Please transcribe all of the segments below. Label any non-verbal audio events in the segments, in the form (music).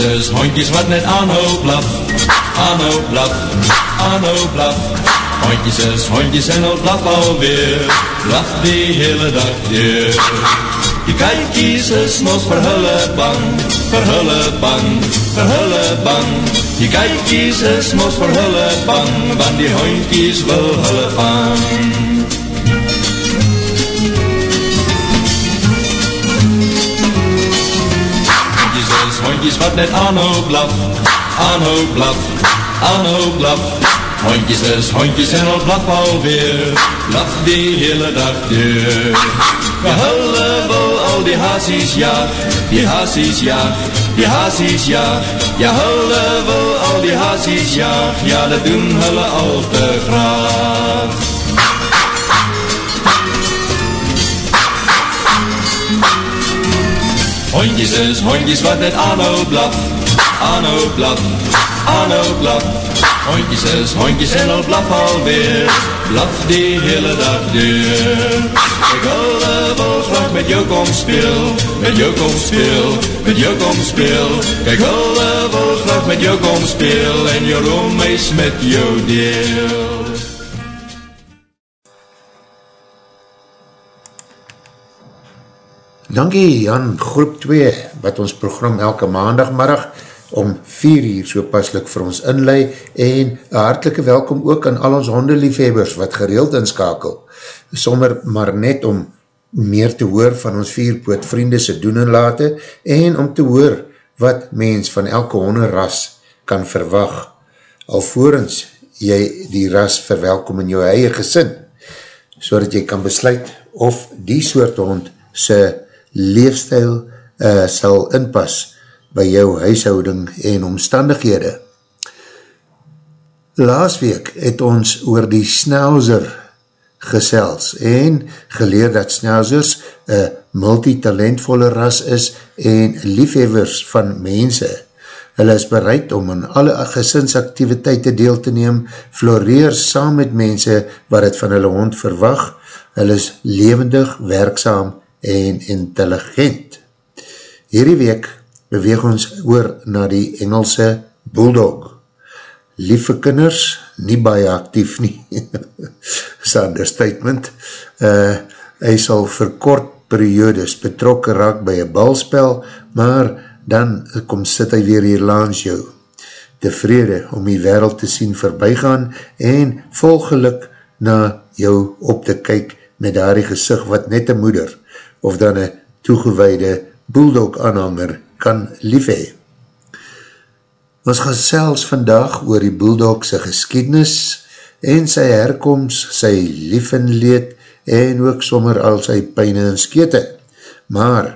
is hondjes wat net aanhou blaf, aanhou blaf, aanhou blaf. Hondjes is hondjes en al blaf alweer, blaf die hele dag deur. Die kijkies is mos vir hulle bang, vir hulle bang, vir hulle bang. Die kijkies is mos vir hulle bang, want die hondjies wil hulle vang. Is hondjies wat net aanhou blaf, aanhou blaf, aanhou blaf. Hondjies is hondjies en al blaf alweer, blaf die hele dag deur. Ja, hulle wil al die haasies jaag, die haasies jaag, die haasies jaag. Ja, hulle wil al die haasies jaag, ja, dat doen hulle al te graag. Hondjes is hondjes wat net aanhou blaf, aanhou blaf, aanhou blaf. Hondjes is hondjes en al blaf alweer, blaf die hele dag deur. Ek hulle wil graag met jou kom speel, met jou kom speel, met jou kom speel. Kijk hulle wil graag met jou kom speel, en jou roemeis met jou deel. Dankie Jan, groep 2, wat ons program elke maandagmiddag om 4 uur so paslik vir ons inlei en hartelike welkom ook aan al ons hondeliefhebbers wat gereeld inskakel. Sommer maar net om meer te hoor van ons vierpoot vriende se doen en late en om te hoor wat mens van elke honderras kan verwag alvorens jy die ras verwelkom in jou eie gesin so dat jy kan besluit of die soort hond se leefstijl uh, sal inpas by jou huishouding en omstandighede. Laas week het ons oor die schnauzer gesels en geleer dat schnauzers een multitalentvolle ras is en liefhevers van mense. Hulle is bereid om in alle gesinsaktiviteite deel te neem, floreer saam met mense wat het van hulle hond verwag. Hulle is levendig, werkzaam en intelligent. Hierdie week beweeg ons oor na die Engelse Bulldog. Lieve kinders, nie baie actief nie, (laughs) is understatement. Uh, hy sal vir kort periodes betrokken raak by een balspel, maar dan kom sit hy weer hier langs jou. Tevrede om die wereld te sien voorbijgaan en volgeluk na jou op te kyk met daar die gezicht wat net een moeder of dan een toegeweide bulldog aanhanger kan lief hee. Ons gaan selfs vandag oor die bulldog sy geskiednis en sy herkomst, sy lief en leed en ook sommer al sy pijne en skete. Maar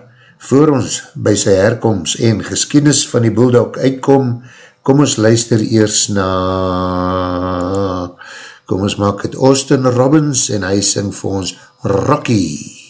voor ons by sy herkomst en geskiednis van die bulldog uitkom, kom ons luister eers na... Kom ons maak het Austin Robbins en hy sing vir ons Rocky. Rocky.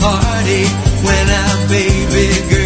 Party when our baby girl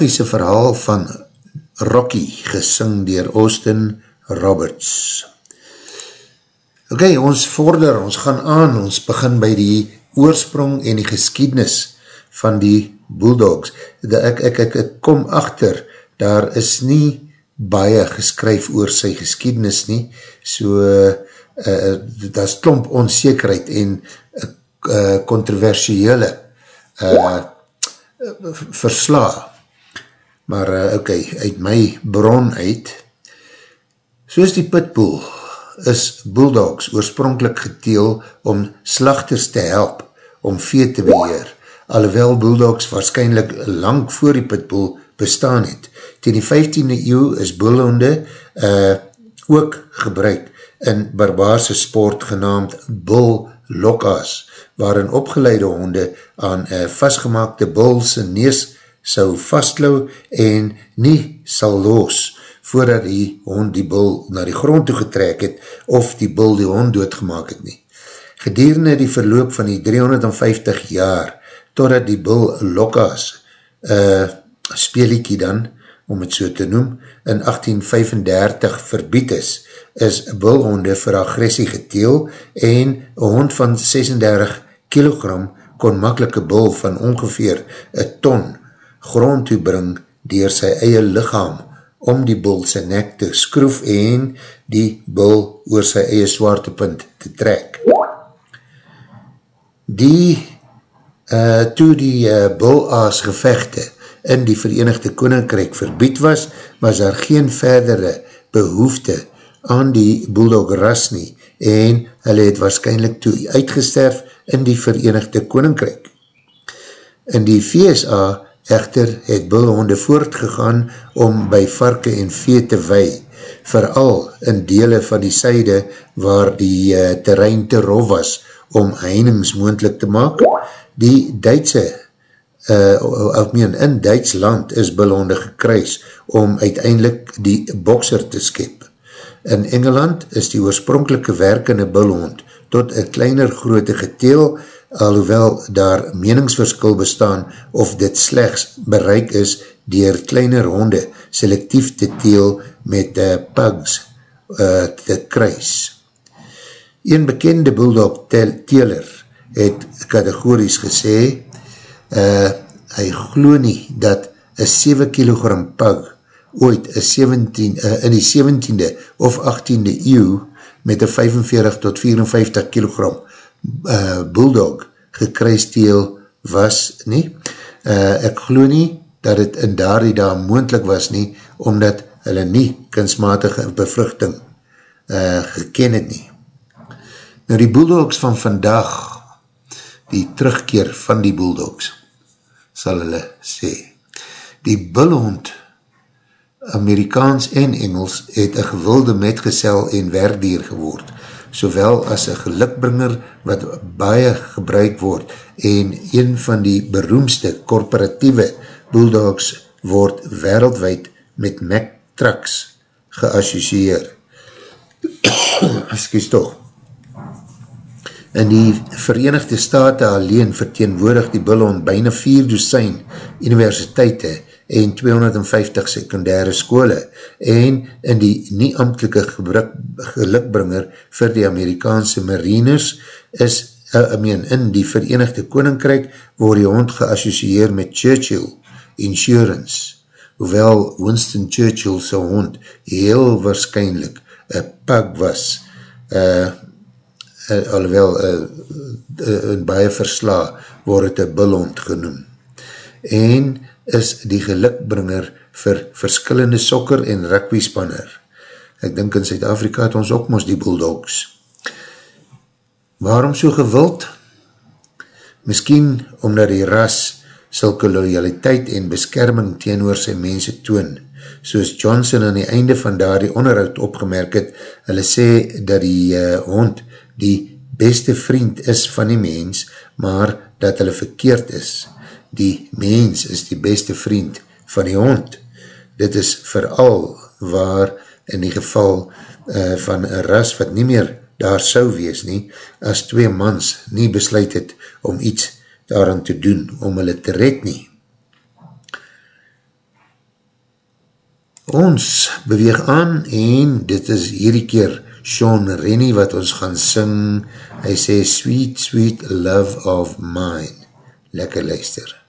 tragische verhaal van Rocky, gesing dier Austin Roberts. Ok, ons vorder, ons gaan aan, ons begin by die oorsprong en die geskiednis van die Bulldogs. Ek, ek, ek, ek kom achter, daar is nie baie geskryf oor sy geskiednis nie, so uh, daar is klomp onzekerheid en uh, controversiële uh, versla. Maar uh, ok, uit my bron uit, soos die pitbull, is bulldogs oorspronkelijk geteel om slachters te help om vee te beheer, alhoewel bulldogs waarschijnlijk lang voor die pitbull bestaan het. Ten die 15e eeuw is bullhonde uh, ook gebruik in barbaarse sport genaamd bull lokkas, waarin opgeleide honde aan een vastgemaakte bullse nees sou vastlou en nie sal los, voordat die hond die bul na die grond toe getrek het, of die bul die hond doodgemaak het nie. Gedurende die verloop van die 350 jaar, totdat die bul Lokkas, uh, speeliekie dan, om het so te noem, in 1835 verbied is, is bulhonde vir agressie geteel en een hond van 36 kilogram kon makkelike bul van ongeveer een ton grond toe bring dier sy eie lichaam om die bul sy nek te skroef en die bul oor sy eie zwaartepunt te trek. Die, uh, toe die uh, bulaas gevechte in die Verenigde Koninkrijk verbied was, was daar geen verdere behoefte aan die bulldog ras nie en hulle het waarschijnlijk toe uitgesterf in die Verenigde Koninkrijk. In die VSA echter het bulhonde voortgegaan om by varke en vee te wei, vooral in dele van die syde waar die uh, terrein te rof was om heinings moendlik te maak. Die Duitse, uh, of meen, in Duitsland is bulhonde gekruis om uiteindelik die bokser te skep. In Engeland is die oorspronkelike werkende bulhond tot een kleiner groote geteel, alhoewel daar meningsverskil bestaan of dit slechts bereik is dier kleiner honde selectief te teel met uh, pugs uh, te kruis. Een bekende bulldog teler het kategories gesê, uh, hy glo nie dat een 7 kilogram pug ooit 17, uh, in die 17e of 18e eeuw met een 45 tot 54 kilogram uh, bulldog gekruisteel was nie. Uh, ek glo nie dat het in daar die daar moendlik was nie, omdat hulle nie kunstmatige bevruchting uh, geken het nie. Nou die bulldogs van vandag, die terugkeer van die bulldogs, sal hulle sê. Die bullhond, Amerikaans en Engels, het een gewilde metgesel en werkdier geword. Sowel as een gelukbringer wat baie gebruik word en een van die beroemste korporatieve bulldogs word wereldwijd met Mack Trucks geassocieer. (coughs) Excuse toch. In die Verenigde Staten alleen verteenwoordig die Bullhond bijna 4 dozijn universiteite en 250 secundaire skole en in die nie-amtelike gelukbringer vir die Amerikaanse mariners is, uh, I mean, in die Verenigde Koninkryk word die hond geassocieer met Churchill Insurance, hoewel Winston Churchill sy hond heel waarschijnlijk een pug was, uh, uh, alhoewel uh, uh, in baie versla word het een bullhond genoem. En is die gelukbringer vir verskillende sokker en rugby spanner. Ek dink in Zuid-Afrika het ons ook mos die bulldogs. Waarom so gewild? Misschien omdat die ras sylke loyaliteit en beskerming teenoor sy mense toon. Soos Johnson aan die einde van daar die onderhoud opgemerk het, hulle sê dat die uh, hond die beste vriend is van die mens, maar dat hulle verkeerd is. Die mens is die beste vriend van die hond. Dit is vooral waar in die geval uh, van een ras wat nie meer daar sou wees nie, as twee mans nie besluit het om iets daaraan te doen, om hulle te red nie. Ons beweeg aan en dit is hierdie keer Sean Rennie wat ons gaan sing, hy sê Sweet Sweet Love of Mine. Lekker luister.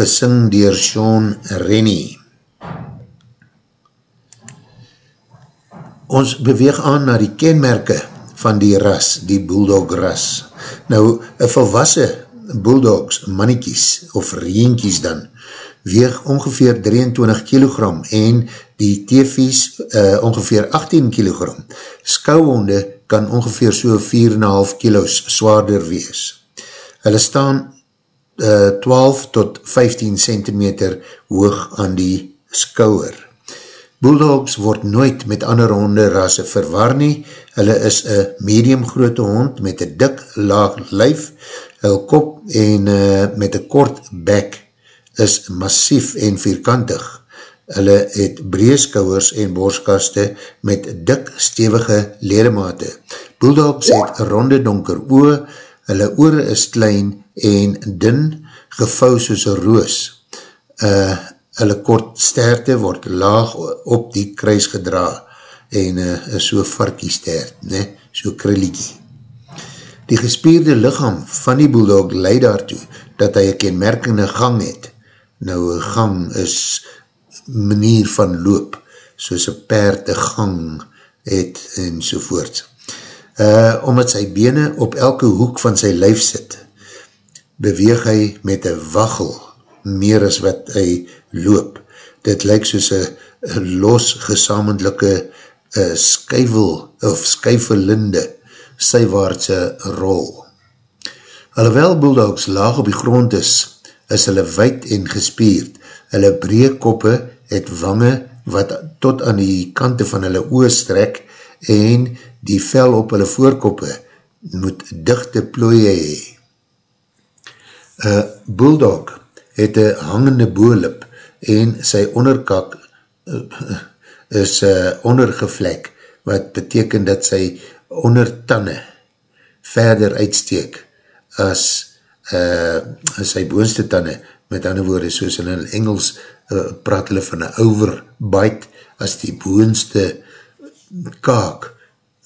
Gesing dier Sean Rennie. Ons beweeg aan na die kenmerke van die ras, die bulldog ras. Nou, een volwassen bulldogs, mannetjies of reentjies dan, weeg ongeveer 23 kilogram en die teefies uh, ongeveer 18 kilogram. Skouwhonde kan ongeveer so 4,5 kilo's zwaarder wees. Hulle staan uh, eh, 12 tot 15 centimeter hoog aan die skouwer. Bulldogs word nooit met ander honde rasse verwar nie. Hulle is een medium grote hond met een dik laag lijf, een kop en uh, met een kort bek is massief en vierkantig. Hulle het breeskouwers en borskaste met dik stevige ledemate. Bulldogs het ronde donker oe, hulle oore is klein en dun, gevou soos een roos. Uh, hulle kort sterte word laag op die kruis gedra en uh, so varkie stert, ne? so krilliekie. Die gespierde lichaam van die bulldog leid daartoe dat hy een kenmerkende gang het. Nou, een gang is manier van loop, soos een paard een gang het en sovoort. Uh, omdat sy bene op elke hoek van sy lijf sit, beweeg hy met een waggel meer as wat hy loop. Dit lyk soos een los gesamendelike uh, skuivel of skuivelinde sywaardse rol. Alhoewel bulldogs laag op die grond is, is hulle wijd en gespierd. Hulle breekoppe het wange wat tot aan die kante van hulle oor strek en die vel op hulle voorkoppe moet dichte plooie hee. Een bulldog het een hangende boelip en sy onderkak uh, is uh, ondergevlek wat beteken dat sy ondertanne verder uitsteek as, uh, as sy boonste tanne, met ander woorde, soos in Engels uh, praat hulle van een overbite, as die boonste kaak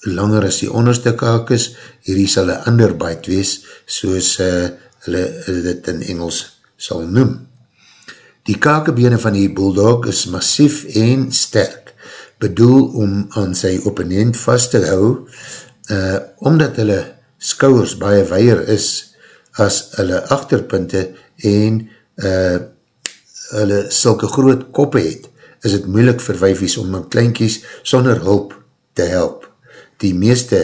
langer as die onderste kaak is, hierdie sal een underbite wees, soos uh, hulle dit in Engels sal noem. Die kakebene van die bulldog is massief en sterk bedoel om aan sy opponent vast te hou, uh, omdat hulle skouwers baie weier is as hulle achterpunte en uh, hulle sulke groot koppe het, is het moeilik vir wijfies om aan kleinkies sonder hulp te help. Die meeste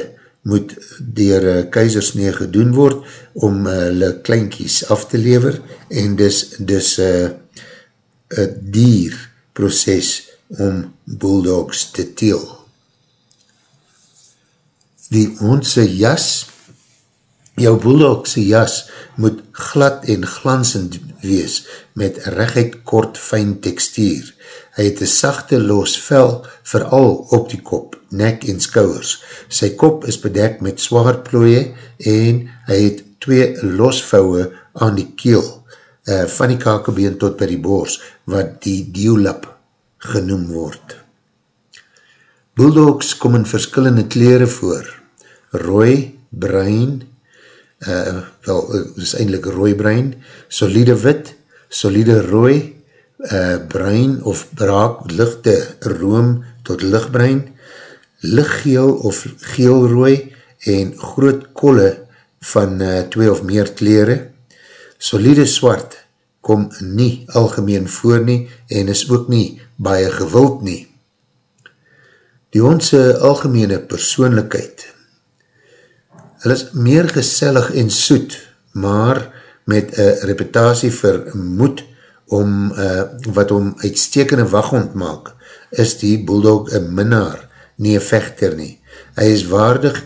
moet dier uh, keizersnee gedoen word om uh, hulle kleinkies af te lever en dis, dis uh, dier proces om bulldogs te teel. Die hondse jas, jou bulldogse jas moet glad en glansend wees met rechtheid kort fijn tekstuur. Hy het een sachte los vel vooral op die kop, nek en skouwers. Sy kop is bedekt met zwaar plooie en hy het twee losvouwe aan die keel, uh, van die kakebeen tot by die boors, wat die diolap genoem word. Bulldogs kom in verskillende kleren voor. Rooi, bruin, uh, wel, dit is eindelijk rooi bruin, solide wit, solide rooi, uh, bruin of braak, lichte room tot lichtbruin, lichtgeel of geelrooi en groot kolle van uh, twee of meer kleren, solide swart, kom nie algemeen voor nie en is ook nie baie gewild nie. Die hondse algemene persoonlikheid. Hulle is meer gesellig en soet, maar met een reputatie vir moed om, uh, wat om uitstekende waghond maak, is die bulldog een minnaar, nie een vechter nie. Hy is waardig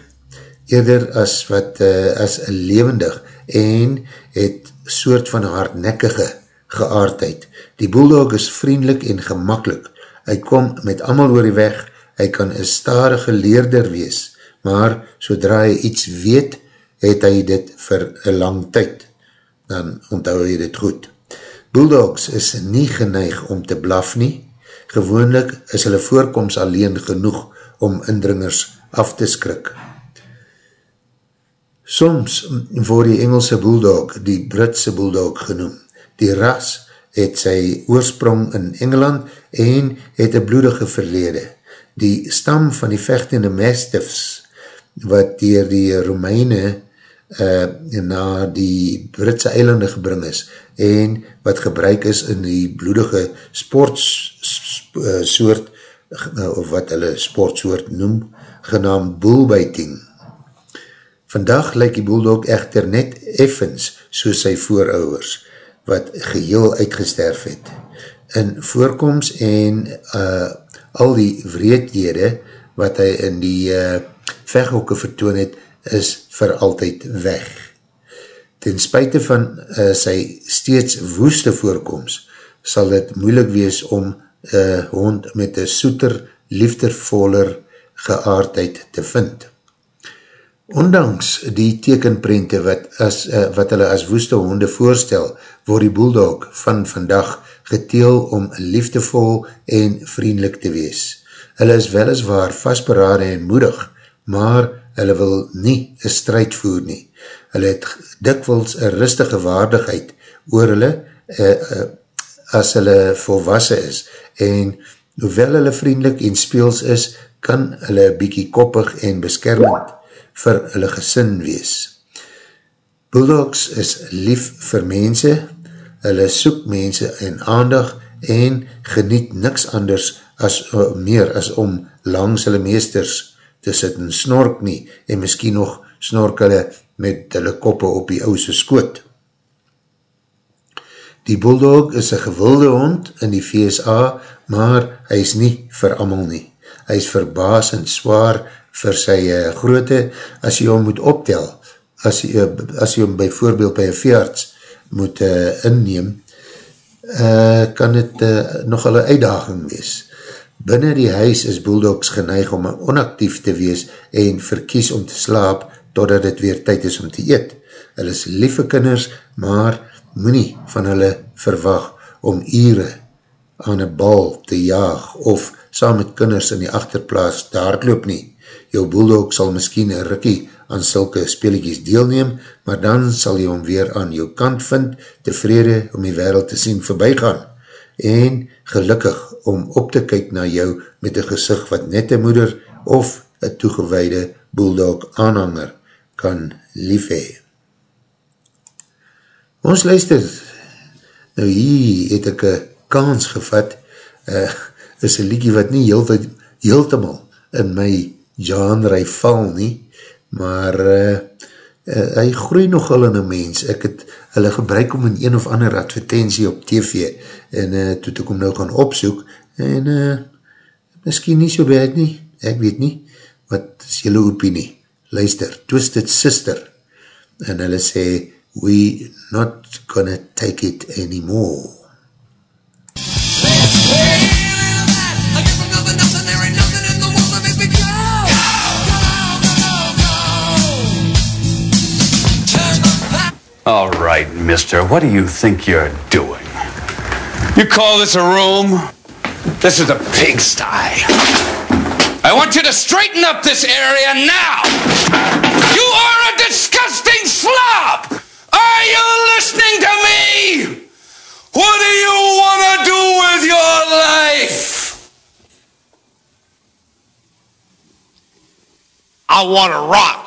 eerder as wat uh, as levendig en het soort van hardnekkige geaardheid. Die bulldog is vriendelik en gemakkelijk. Hy kom met amal oor die weg, hy kan een starige leerder wees, maar sodra hy iets weet, het hy dit vir een lang tyd. Dan onthou hy dit goed. Bulldogs is nie geneig om te blaf nie. Gewoonlik is hulle voorkomst alleen genoeg om indringers af te skrik. Soms word die Engelse bulldog die Britse bulldog genoem. Die ras het sy oorsprong in Engeland en het een bloedige verlede. Die stam van die vechtende mastiffs wat dier die Romeine uh, na die Britse eilande gebring is en wat gebruik is in die bloedige sportsoort uh, of wat hulle sportsoort noem, genaamd bullbiting. Vandag lyk die bulldog echter net effens soos sy voorouders, wat geheel uitgesterf het. In voorkomst en uh, al die wreedhede wat hy in die uh, veghokke vertoon het, is vir altyd weg. Ten spuite van uh, sy steeds woeste voorkomst, sal het moeilik wees om een uh, hond met een soeter, liefdervoller geaardheid te vind. Ondanks die tekenprente wat, as, uh, wat hulle as woeste honde voorstel, word die bulldog van vandag geteel om liefdevol en vriendelik te wees. Hulle is weliswaar vastberade en moedig, maar hulle wil nie een strijd voer nie. Hulle het dikwels een rustige waardigheid oor hulle uh, uh, as hulle volwassen is en hoewel hulle vriendelik en speels is, kan hulle bykie koppig en beskermend vir hulle gesin wees. Bulldogs is lief vir mense, hulle soek mense en aandag en geniet niks anders as uh, meer as om langs hulle meesters te sit en snork nie en miskien nog snork hulle met hulle koppe op die ouse skoot. Die bulldog is een gewilde hond in die VSA, maar hy is nie vir amal nie. Hy is verbaas en zwaar vir sy uh, groote, as jy hom moet optel, as jy, uh, as jy hom by voorbeeld by een veearts moet uh, inneem, uh, kan het uh, nogal een uitdaging wees. Binnen die huis is bulldogs geneig om onactief te wees en verkies om te slaap totdat het weer tyd is om te eet. Hulle is lieve kinders, maar moet nie van hulle verwag om ure aan een bal te jaag of saam met kinders in die achterplaas daar loop nie. Jou bulldog sal miskien een rikkie aan sulke speelikies deelneem, maar dan sal jy hom weer aan jou kant vind, tevrede om die wereld te sien voorbij gaan, en gelukkig om op te kyk na jou met een gezicht wat net een moeder of een toegeweide bulldog aanhanger kan lief hee. Ons luister, nou hier het ek een kans gevat, uh, is een liedje wat nie heel, heeltemal in my genre val nie, maar uh, uh, hy groei nogal in een mens. Ek het hulle gebruik om in een of ander advertentie op tv en uh, toe ek hom nou gaan opsoek en uh, miskien nie so bad nie, ek weet nie, wat is jylle opinie? Luister, Twisted Sister en hulle sê, we not gonna take it anymore. All right, mister, what do you think you're doing? You call this a room? This is a pigsty. I want you to straighten up this area now. You are a disgusting slob. Are you listening to me? What do you want to do with your life? I want to rock.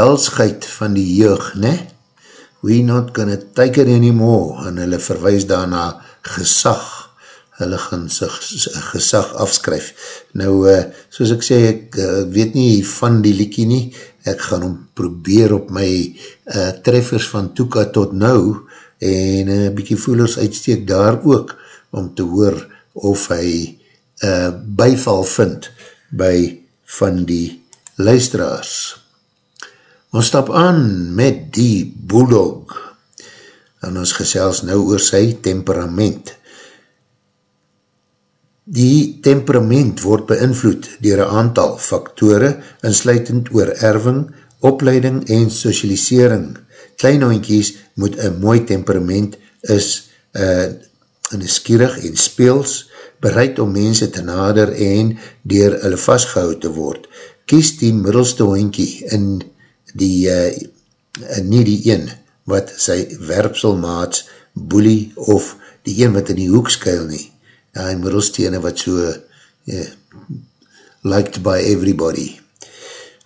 Rebelsheid van die jeug, ne? We not gonna take it anymore, en hulle verwijs daarna gesag, hulle gaan sig gesag afskryf. Nou, uh, soos ek sê, ek uh, weet nie van die liekie nie, ek gaan hom probeer op my uh, treffers van Toeka tot nou, en een uh, bykie voelers uitsteek daar ook, om te hoor of hy uh, byval vind by van die luisteraars. Ons stap aan met die Bulldog en ons gesels nou oor sy temperament. Die temperament word beïnvloed dier een aantal faktore, insluitend oor erving, opleiding en socialisering. Kleinhoinkies moet een mooi temperament is uh, skierig en speels, bereid om mense te nader en dier hulle vastgehoud te word. Kies die middelste hoinkie in die, uh, nie die een wat sy werpselmaats boelie of die een wat in die hoek skuil nie. Ja, die middelstene wat so uh, liked by everybody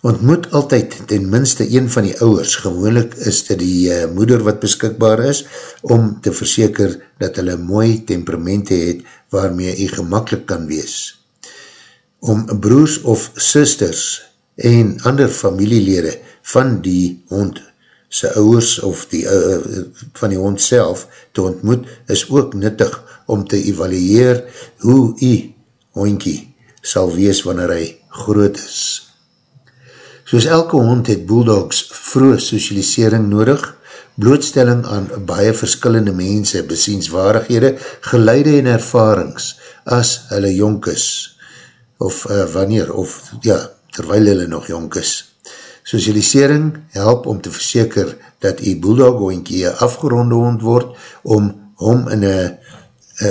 ontmoet altyd ten minste een van die ouwers, gewoonlik is dit die uh, moeder wat beskikbaar is, om te verseker dat hulle mooi temperamente het waarmee jy gemakkelijk kan wees. Om broers of sisters en ander familielede van die hond, sy ouwers of die, uh, van die hond self te ontmoet, is ook nuttig om te evalueer hoe jy hondkie sal wees wanneer hy groot is. Soos elke hond het bulldogs vroeg socialisering nodig, blootstelling aan baie verskillende mense, besienswaardighede, geleide en ervarings as hulle jonk is, of uh, wanneer, of ja, terwijl hulle nog jonk is. Socialisering help om te verseker dat die bulldog hoinkie een afgeronde hond word, om hom in een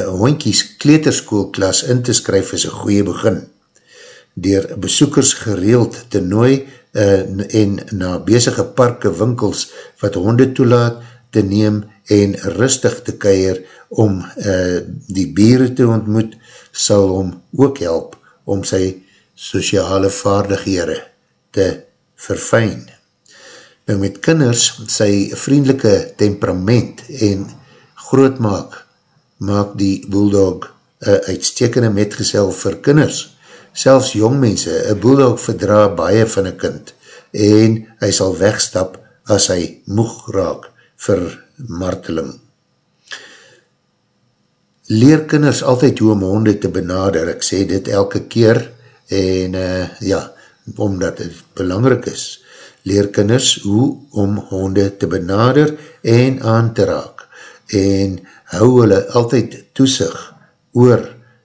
hoinkies kleterskoolklas in te skryf is een goeie begin. Door besoekers gereeld te nooi uh, en na bezige parke winkels wat honde toelaat te neem en rustig te keir om uh, die bieren te ontmoet, sal hom ook help om sy sociale vaardighede te verfijn. Nou met kinders, sy vriendelike temperament en groot maak, die bulldog een uitstekende metgezel vir kinders, selfs jongmense, een bulldog verdra baie van een kind en hy sal wegstap as hy moeg raak vir marteling. Leer kinders altyd hoe om honde te benader, ek sê dit elke keer en uh, ja, omdat het belangrijk is, leer kinders hoe om honde te benader en aan te raak en hou hulle altyd toesig oor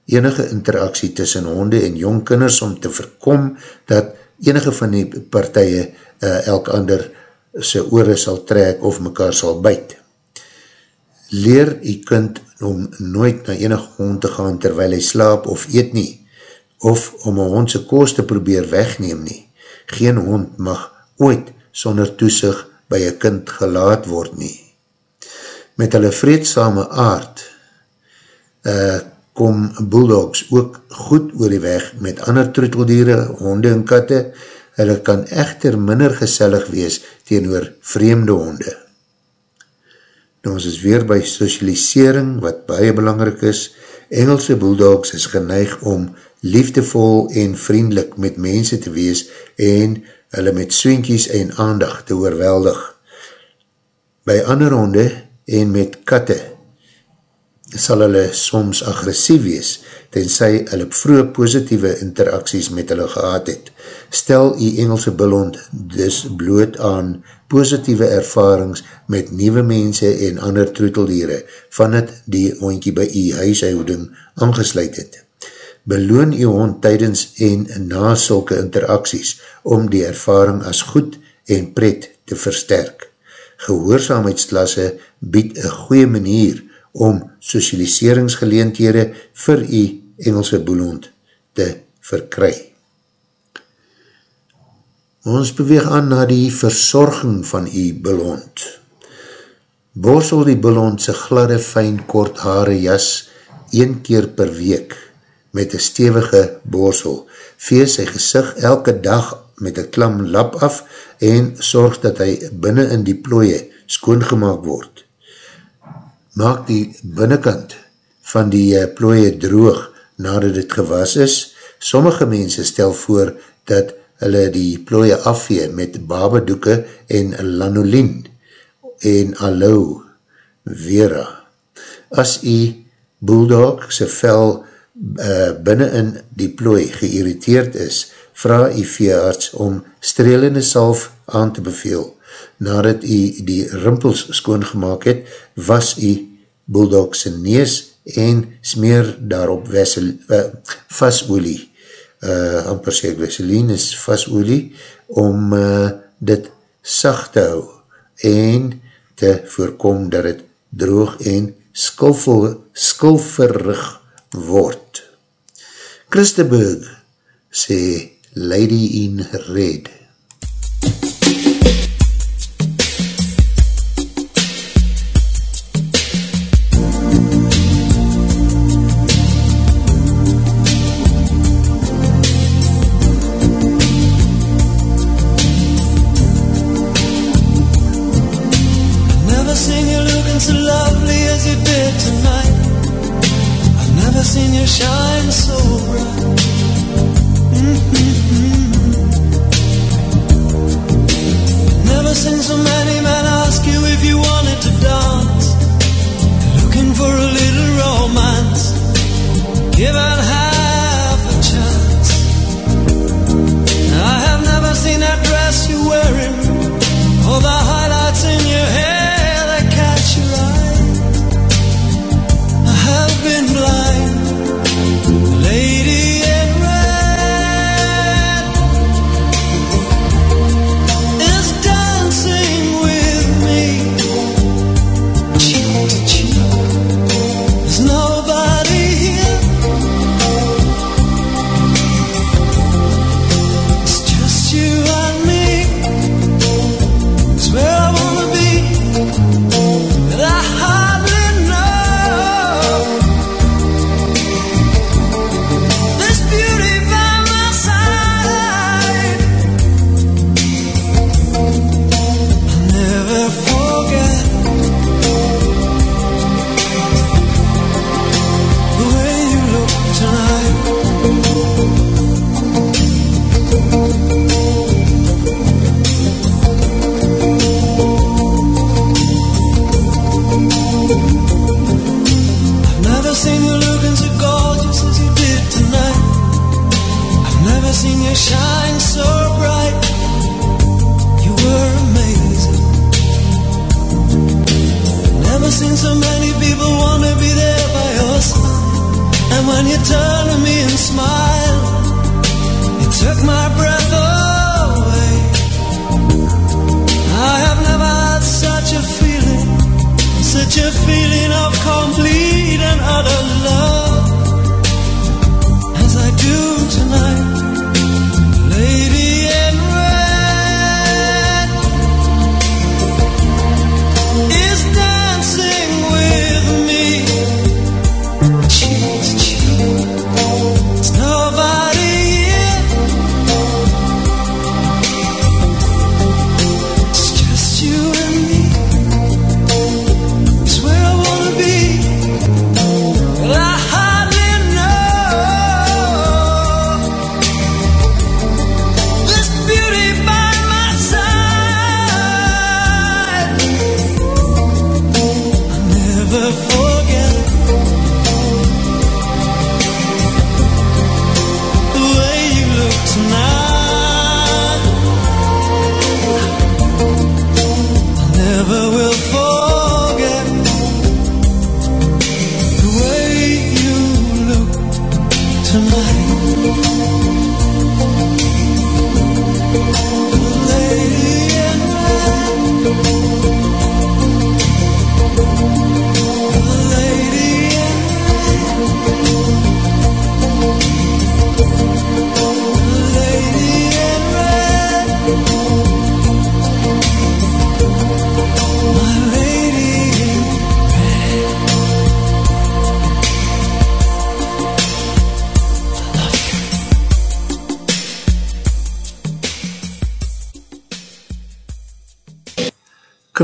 enige interaksie tussen honde en jong kinders om te verkom dat enige van die partije uh, elk ander sy oore sal trek of mekaar sal byt. Leer die kind om nooit na enige hond te gaan terwyl hy slaap of eet nie, of om een hond sy koos te probeer wegneem nie. Geen hond mag ooit sonder toesig by een kind gelaat word nie. Met hulle vreedsame aard uh, kom bulldogs ook goed oor die weg met ander troeteldiere, honde en katte. Hulle kan echter minder gesellig wees teenoor vreemde honde. Nou ons is weer by socialisering wat baie belangrik is. Engelse bulldogs is geneig om liefdevol en vriendelik met mense te wees en hulle met swinkies en aandag te oorweldig. By ander honde en met katte sal hulle soms agressief wees, tenzij hulle vroeg positieve interacties met hulle gehad het. Stel die Engelse billond dus bloot aan positieve ervarings met nieuwe mense en ander troeteldiere, van het die hondkie by die huishouding aangesluit het. Beloon die hond tydens en na sulke interacties om die ervaring as goed en pret te versterk. Gehoorzaamheidsklasse bied een goeie manier om socialiseringsgeleendhede vir die Engelse boelond te verkry. Ons beweeg aan na die verzorging van die boelond. Borsel die boelond sy gladde, fijn, kort haare jas een keer per week met een stevige borsel. Vees sy gezicht elke dag met een klam lap af en sorg dat hy binnen in die plooie skoongemaak word. Maak die binnenkant van die uh, plooie droog nadat het gewas is. Sommige mense stel voor dat hulle die plooie afvee met babedoeke en lanolien en aloe vera. As die bulldog sy vel uh, binnen in die plooi geïrriteerd is, vraag die veearts om strelende salf aan te beveel. Nadat hy die rimpels skoongemaak het, was die bulldog sy nees en smeer daarop wessel, uh, vasolie, uh, amper sê ek weseline is vasolie, om uh, dit sacht te hou en te voorkom dat het droog en skilverig word. Christenberg sê Lady in Red.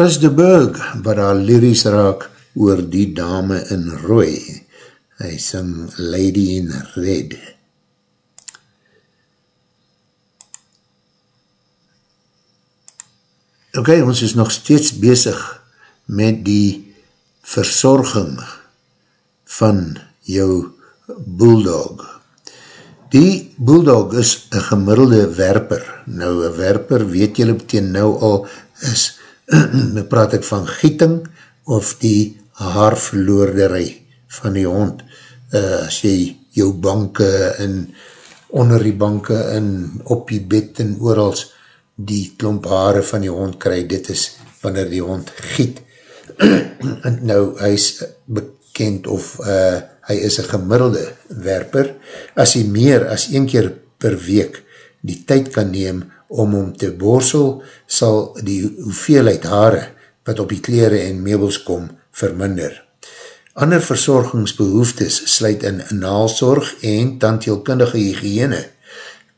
Chris de Burg, wat daar lyries raak oor die dame in rooi. Hy sing Lady in Red. Ok, ons is nog steeds bezig met die verzorging van jou bulldog. Die bulldog is een gemiddelde werper. Nou, een werper, weet jylle beteen nou al, is, (clears throat) praat ek van gieting, of die haarverloorderij van die hond. Uh, as jy jou banke en onder die banke en op die bed en oorals die klomp haare van die hond kry, dit is wanneer die hond giet. (clears throat) nou, hy is bekend of uh, hy is een gemiddelde werper. As hy meer as een keer per week die tyd kan neem om om te borsel, sal die hoeveelheid haare wat op die kleren en meubels kom verminder. Ander verzorgingsbehoeftes sluit in naalzorg en tandheelkundige hygiëne.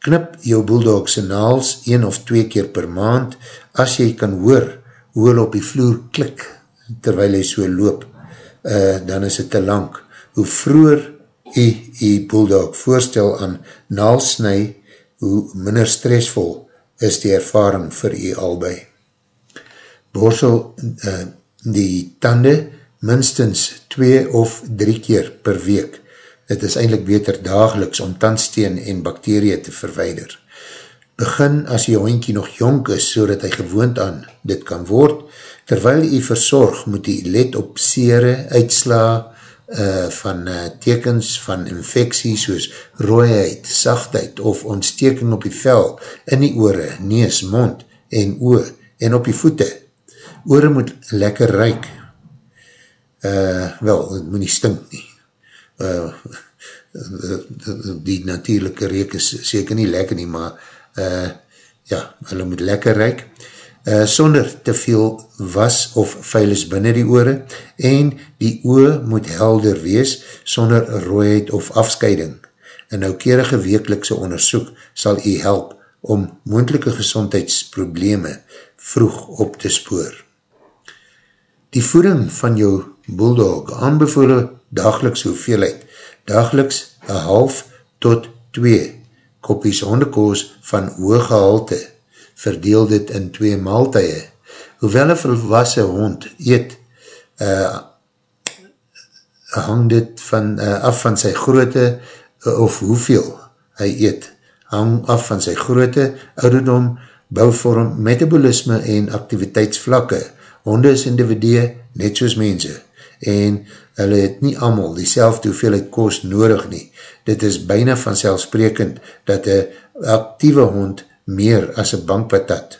Knip jou bulldogse naals een of twee keer per maand as jy kan hoor hoe hy op die vloer klik terwyl hy so loop, uh, dan is het te lang. Hoe vroeger jy jy bulldog voorstel aan naalsnij, hoe minder stressvol is die ervaring vir jy albei. Borsel uh, die tande minstens 2 of 3 keer per week. Het is eindelijk beter dageliks om tandsteen en bakterie te verweider. Begin as jy hondkie nog jonk is, so dat hy gewoond aan dit kan word. Terwyl jy verzorg, moet jy let op sere, uitsla uh, van uh, tekens van infectie, soos rooiheid, sachtheid of ontsteking op die vel, in die oore, nees, mond en oor, en op die voete. Oore moet lekker ruik, uh, wel, het moet nie stink nie. Uh, die natuurlijke reek is seker nie lekker nie, maar uh, ja, hulle moet lekker reik. Uh, sonder te veel was of vuil is binnen die oore en die oor moet helder wees sonder rooiheid of afscheiding. Een noukerige wekelikse onderzoek sal u help om moendelike gezondheidsprobleme vroeg op te spoor. Die voeding van jou bulldog aanbevole dageliks hoeveelheid, dageliks een half tot twee kopies hondekoos van hoge halte, verdeel dit in twee maaltuie. Hoewel een volwassen hond eet, uh, hang dit van, uh, af van sy groote uh, of hoeveel hy eet, hang af van sy groote, ouderdom, bouwvorm, metabolisme en activiteitsvlakke. Honde is individue net soos mense en hulle het nie amal die selfde hoeveelheid kost nodig nie. Dit is byna vanzelfsprekend dat een actieve hond meer as een bankpatat,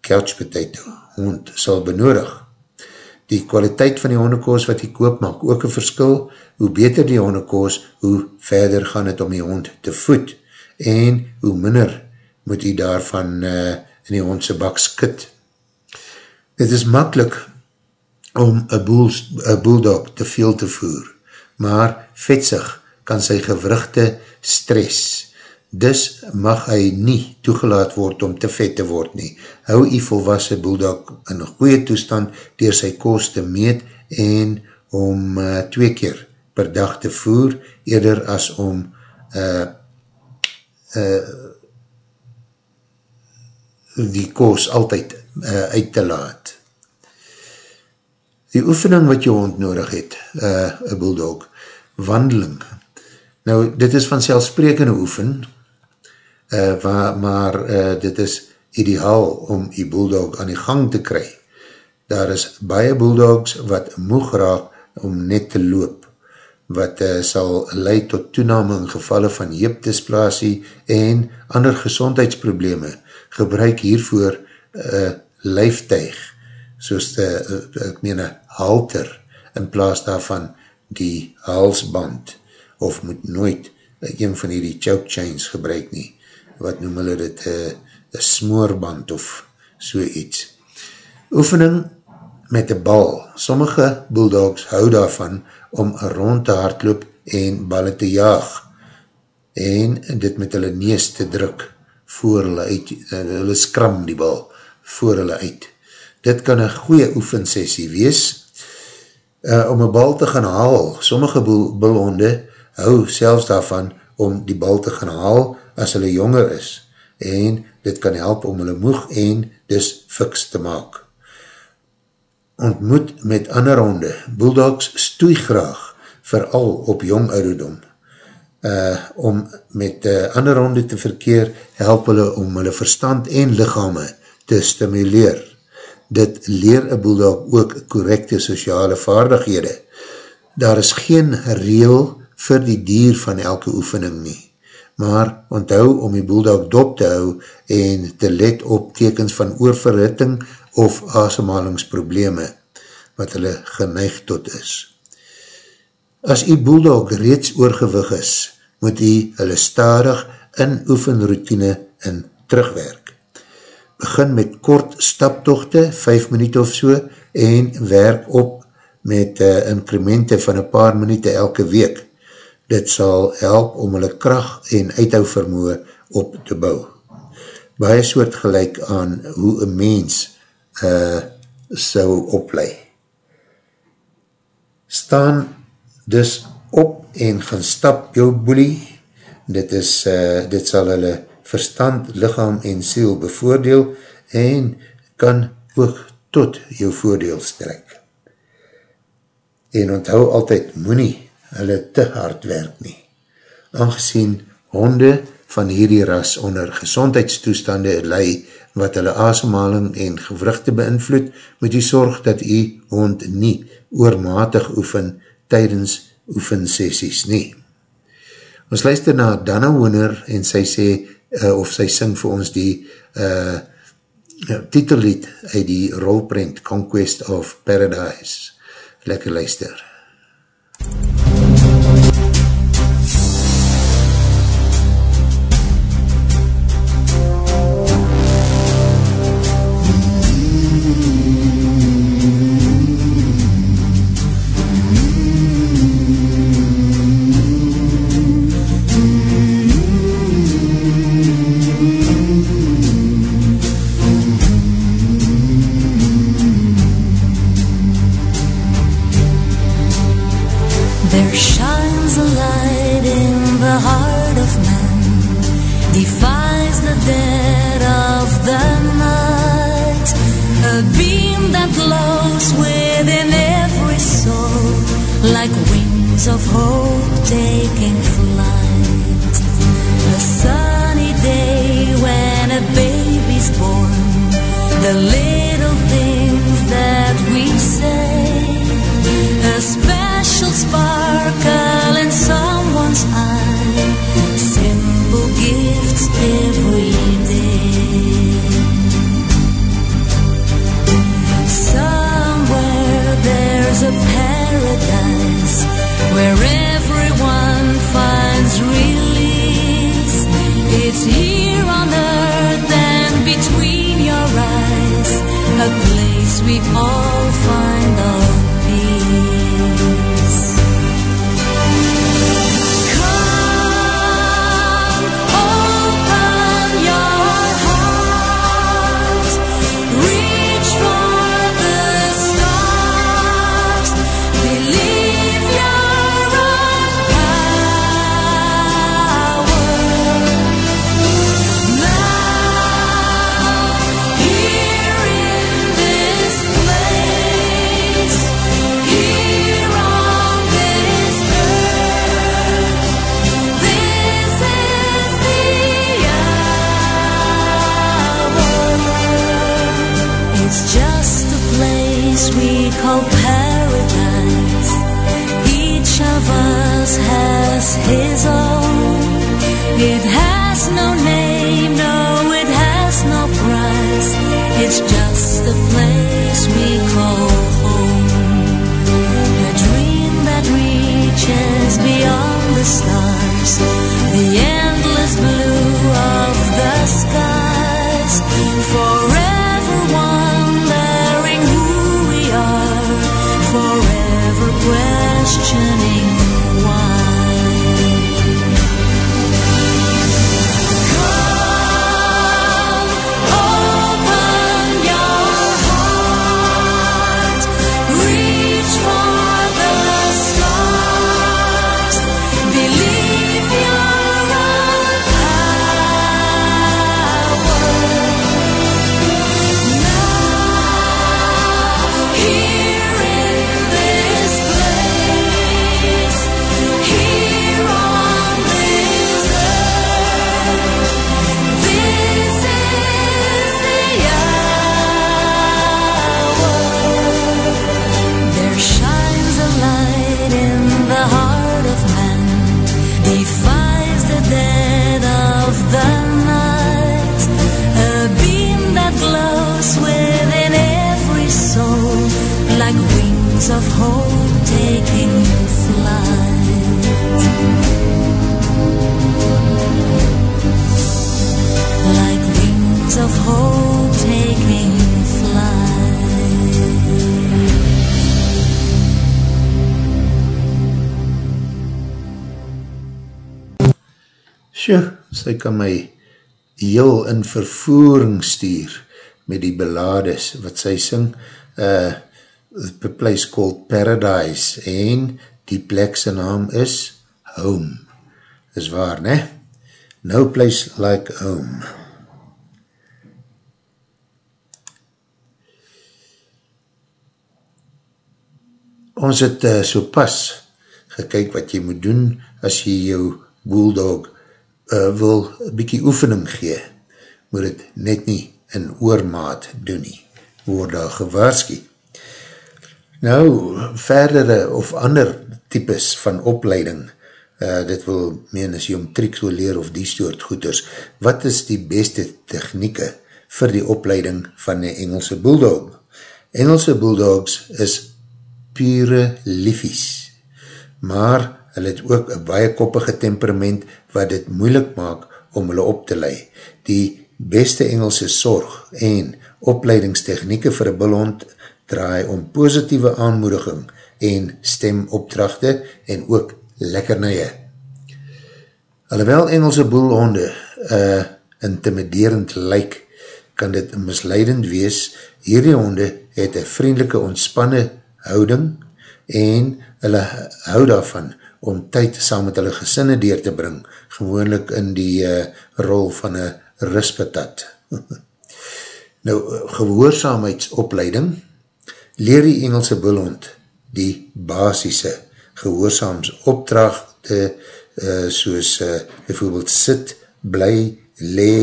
couch potato, hond sal benodig. Die kwaliteit van die hondekoos wat die koop maak ook een verskil. Hoe beter die hondekoos, hoe verder gaan het om die hond te voed en hoe minder moet die daarvan uh, in die hondse bak skit. Het is makkelijk om een bulldog te veel te voer, maar vetsig kan sy gewrugte stress. Dus mag hy nie toegelaat word om te vet te word nie. Hou die volwassen bulldog in goeie toestand dier sy kost te meet en om uh, twee keer per dag te voer, eerder as om uh, uh, die koos altyd uh, uit te laat die oefening wat jou hond nodig het, uh, een bulldog, wandeling. Nou, dit is van selfsprekende oefen, uh, waar, maar uh, dit is ideaal om die bulldog aan die gang te kry. Daar is baie bulldogs wat moeg raak om net te loop, wat uh, sal leid tot toename in gevalle van heepdisplasie en ander gezondheidsprobleme. Gebruik hiervoor uh, lijftuig, soos de, ek meen, halter, in plaas daarvan die halsband, of moet nooit een van die choke chains gebruik nie, wat noem hulle dit, een smoorband of so iets. Oefening met een bal. Sommige bulldogs hou daarvan om rond te hardloop en balle te jaag en dit met hulle nees te druk voor hulle uit, hulle skram die bal voor hulle uit dit kan een goeie oefensessie wees, uh, om een bal te gaan haal, sommige bulhonde hou selfs daarvan om die bal te gaan haal as hulle jonger is, en dit kan help om hulle moeg en dus fiks te maak. Ontmoet met ander honde, bulldogs stoei graag, vooral op jong ouderdom, uh, om met uh, ander honde te verkeer, help hulle om hulle verstand en lichame te stimuleer. Dit leer een bulldog ook correcte sociale vaardighede. Daar is geen reel vir die dier van elke oefening nie. Maar onthou om die bulldog dop te hou en te let op tekens van oorverhitting of asemhalingsprobleme wat hulle geneig tot is. As die bulldog reeds oorgewig is, moet die hulle stadig in oefenroutine in terugwerk. Begin met kort staptochte, 5 minuut of so, en werk op met uh, incremente van een paar minuut elke week. Dit sal help om hulle kracht en uithou vermoe op te bou. Baie soort gelijk aan hoe een mens uh, sou oplei. Staan dus op en gaan stap jou boelie. Dit, is, uh, dit sal hulle verstand, lichaam en siel bevoordeel en kan ook tot jou voordeel strek. En onthou altyd, moet nie hulle te hard werk nie. Aangezien honde van hierdie ras onder gezondheidstoestande lei wat hulle asemhaling en gewrugte beïnvloed, moet jy sorg dat jy hond nie oormatig oefen tydens oefensessies nie. Ons luister na Dana Wooner en sy sê, uh, of sy sing vir ons die uh, titellied uit die rolprint Conquest of Paradise. Lekker luister. taking Sy kan my heel in vervoering stuur met die belades wat sy sing, uh, the place called Paradise en die plek sy naam is Home. Is waar, ne? No place like home. Ons het uh, so pas gekyk wat jy moet doen as jy jou bulldog uh, wil bykie oefening gee. Moet het net nie in oormaat doen nie. Word daar gewaarski. Nou, verdere of ander types van opleiding, uh, dit wil meen as jy om triks wil leer of die soort goeders, wat is die beste technieke vir die opleiding van die Engelse bulldog? Engelse bulldogs is pure liefies, maar hulle het ook een baie koppige temperament wat dit moeilik maak om hulle op te lei. Die beste Engelse sorg en opleidingstechnieke vir een ballond draai om positieve aanmoediging en stemopdrachte en ook lekkernije. Alhoewel Engelse boelhonde uh, intimiderend lyk, kan dit misleidend wees. Hierdie honde het een vriendelike ontspanne houding en hulle hou daarvan om tyd saam met hulle gesinne deur te bring, gewoonlik in die uh, rol van een rispetat. (laughs) nou, gehoorzaamheidsopleiding, leer die Engelse bulhond die basisse gehoorzaamsopdrachte uh, soos uh, bijvoorbeeld sit, bly, le,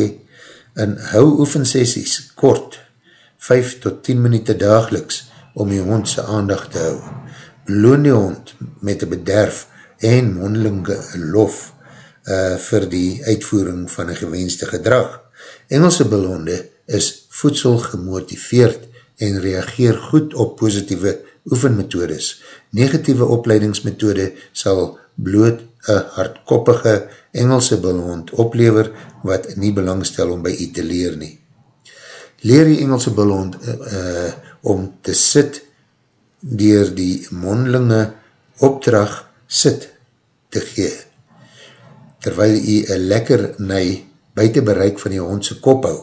en hou oefensessies kort, 5 tot 10 minuut dageliks, om die hondse aandacht te hou. Loon die hond met een bederf en mondelinge lof uh, vir die uitvoering van een gewenste gedrag. Engelse belonde is voedsel gemotiveerd en reageer goed op positieve oefenmethodes. Negatieve opleidingsmethode sal bloot een hardkoppige Engelse belond oplever wat nie belangstel om by u te leer nie. Leer die Engelse belond uh, uh, om te sit dier die mondelinge opdrag sit te gee, terwyl jy een lekker nei buiten bereik van die hondse kop hou.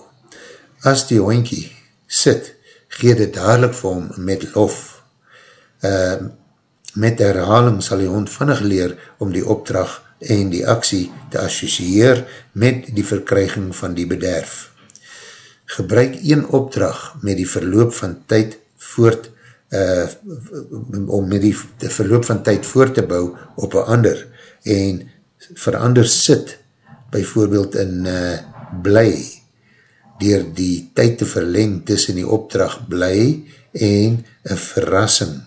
As die hondkie sit, gee dit dadelijk vir hom met lof. Uh, met herhaling sal die hond vinnig leer om die opdrag en die aksie te associeer met die verkryging van die bederf. Gebruik een opdrag met die verloop van tyd voort uh, om met die, die verloop van tyd voort te bou op een ander en verander sit bijvoorbeeld in uh, bly dier die tyd te verleng tussen die opdracht bly en een verrassing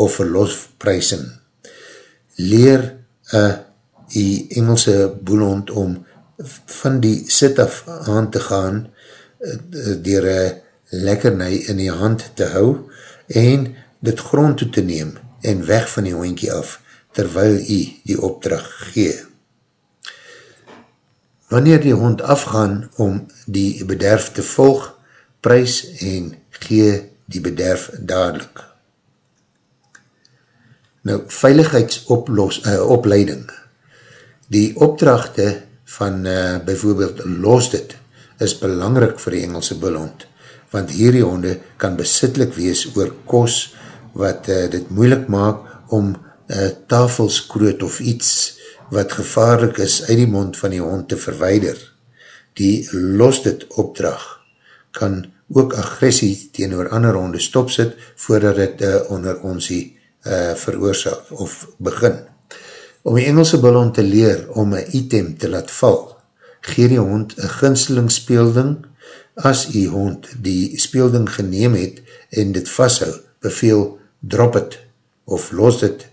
of verlosprysing. Leer uh, die Engelse boelhond om van die sit af aan te gaan uh, dier een lekkernij in die hand te hou en dit grond toe te neem en weg van die hoentje af terwyl jy die opdracht gee. Wanneer die hond afgaan om die bederf te volg, prijs en gee die bederf dadelijk. Nou, veiligheidsopleiding. Uh, die opdrachte van uh, bijvoorbeeld los dit is belangrik vir die Engelse bulhond, want hierdie honde kan besitlik wees oor kos wat uh, dit moeilik maak om uh, tafelskroot of iets wat gevaarlik is uit die mond van die hond te verweider. Die los dit opdrag kan ook agressie teen oor ander honde stopsit voordat het uh, onder onsie uh, veroorzaak of begin. Om die Engelse ballon te leer om een item te laat val, gee die hond een ginsteling speelding as die hond die speelding geneem het en dit vasthou, beveel drop het of los het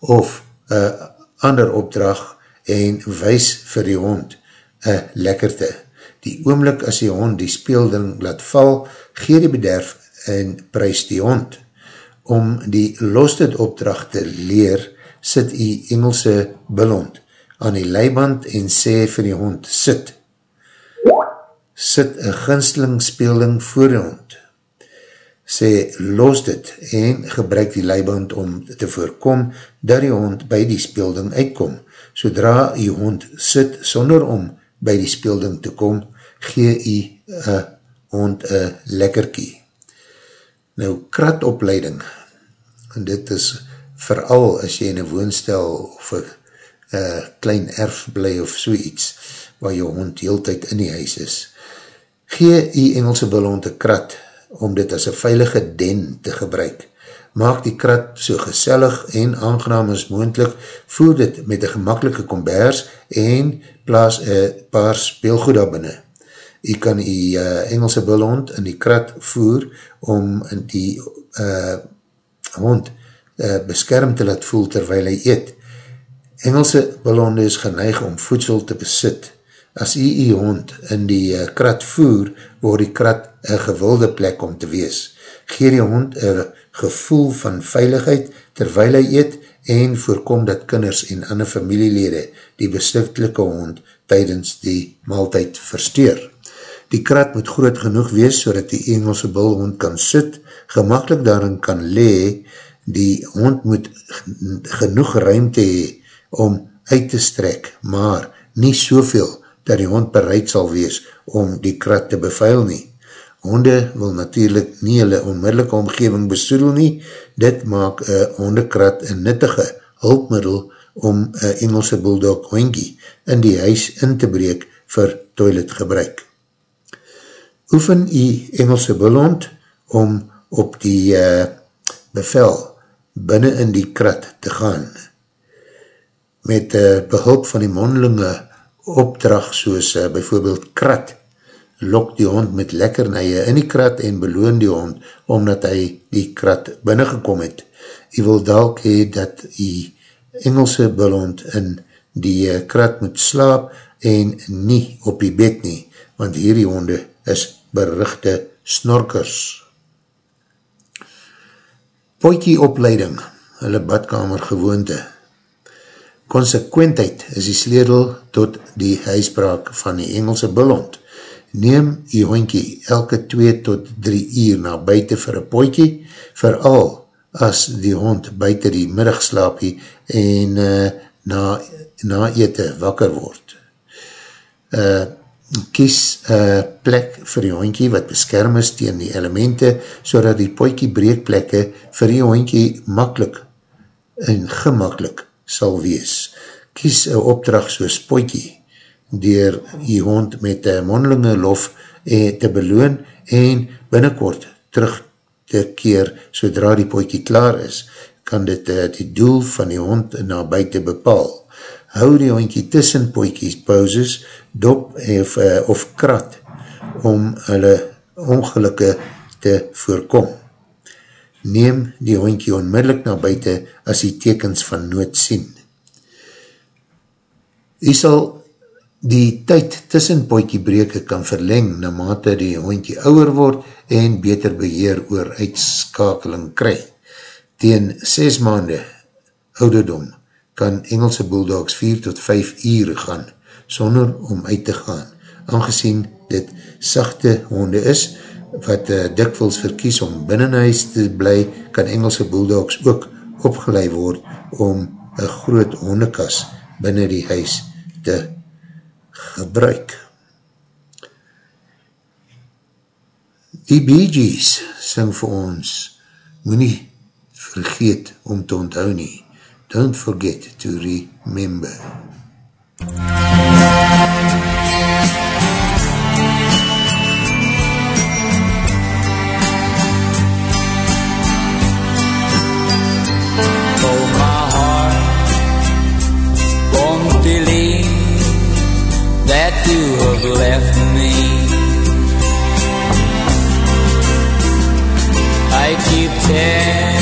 of een ander opdrag en wys vir die hond een lekkerte. Die oomlik as die hond die speelding laat val, gee die bederf en prijs die hond. Om die losted opdracht te leer, sit die Engelse bilhond aan die leiband en sê vir die hond, sit. Sit een ginsteling speelding voor die hond. Sê, los dit en gebruik die leiband om te voorkom dat die hond by die speelding uitkom. Sodra die hond sit sonder om by die speelding te kom, gee die uh, hond een lekkerkie. Nou, kratopleiding, en dit is vooral as jy in een woonstel of een uh, klein erf bly of so iets, waar jou hond heel tyd in die huis is. Gee die Engelse ballon te krat, om dit as een veilige den te gebruik. Maak die krat so gesellig en aangenaam as moendlik, voer dit met een gemakkelike kombers en plaas een paar speelgoed daar binnen. Jy kan die uh, Engelse ballon in die krat voer om die uh, hond uh, beskerm te laat voel terwijl hy eet. Engelse ballonde is geneig om voedsel te besit. As jy die hond in die uh, krat voer, word die krat een gewilde plek om te wees. Geer die hond een gevoel van veiligheid terwijl hy eet en voorkom dat kinders en ander familielede die bestuktelike hond tydens die maaltijd versteer. Die krat moet groot genoeg wees so dat die Engelse bulhond kan sit, gemakkelijk daarin kan lee, die hond moet genoeg ruimte hee om uit te strek, maar nie soveel dat die hond bereid sal wees om die krat te bevuil nie. Honde wil natuurlijk nie hulle onmiddellike omgeving besoedel nie, dit maak een hondekrat een nuttige hulpmiddel om een Engelse bulldog hoinkie in die huis in te breek vir toiletgebruik. Oefen die Engelse bulhond om op die uh, bevel binnen in die krat te gaan. Met uh, behulp van die mondelinge opdracht soos uh, bijvoorbeeld krat, lok die hond met lekkernieë in die krat en beloon die hond omdat hy die krat binnengekom het. Hy wil dalk hee dat die Engelse bulhond in die uh, krat moet slaap en nie op die bed nie, want hierdie honde is berichte snorkers poikie opleiding, hulle badkamer gewoonte. Consequentheid is die sledel tot die huisbraak van die Engelse bullond. Neem die hondkie elke 2 tot 3 uur na buiten vir een poikie, vooral as die hond buiten die middagslaapie en uh, na, na ete wakker word. Uh, kies uh, plek vir die hondkie wat beskerm is tegen die elemente, so die poikie breekplekke vir die hondkie makkelijk en gemakkelijk sal wees. Kies een opdracht soos poikie, dier die hond met mondelinge lof eh, te beloon en binnenkort terug te keer, sodra die poikie klaar is, kan dit uh, die doel van die hond na buiten bepaal hou die hondkie tussen poikies pauses, dop of, uh, of krat om hulle ongelukke te voorkom. Neem die hondkie onmiddellik na buiten as die tekens van nood sien. U sal die tyd tussen poikiebreke kan verleng na mate die hondkie ouwer word en beter beheer oor uitskakeling kry. Tegen 6 maande ouderdom kan Engelse bulldogs 4 tot 5 uur gaan, sonder om uit te gaan. Aangezien dit sachte honde is, wat uh, dikwils verkies om binnenhuis te bly, kan Engelse bulldogs ook opgeleid word om een groot hondekas binnen die huis te gebruik. Die Bee Gees sing vir ons, moet nie vergeet om te onthou nie. Don't forget to remember. Oh, you have left me. I keep telling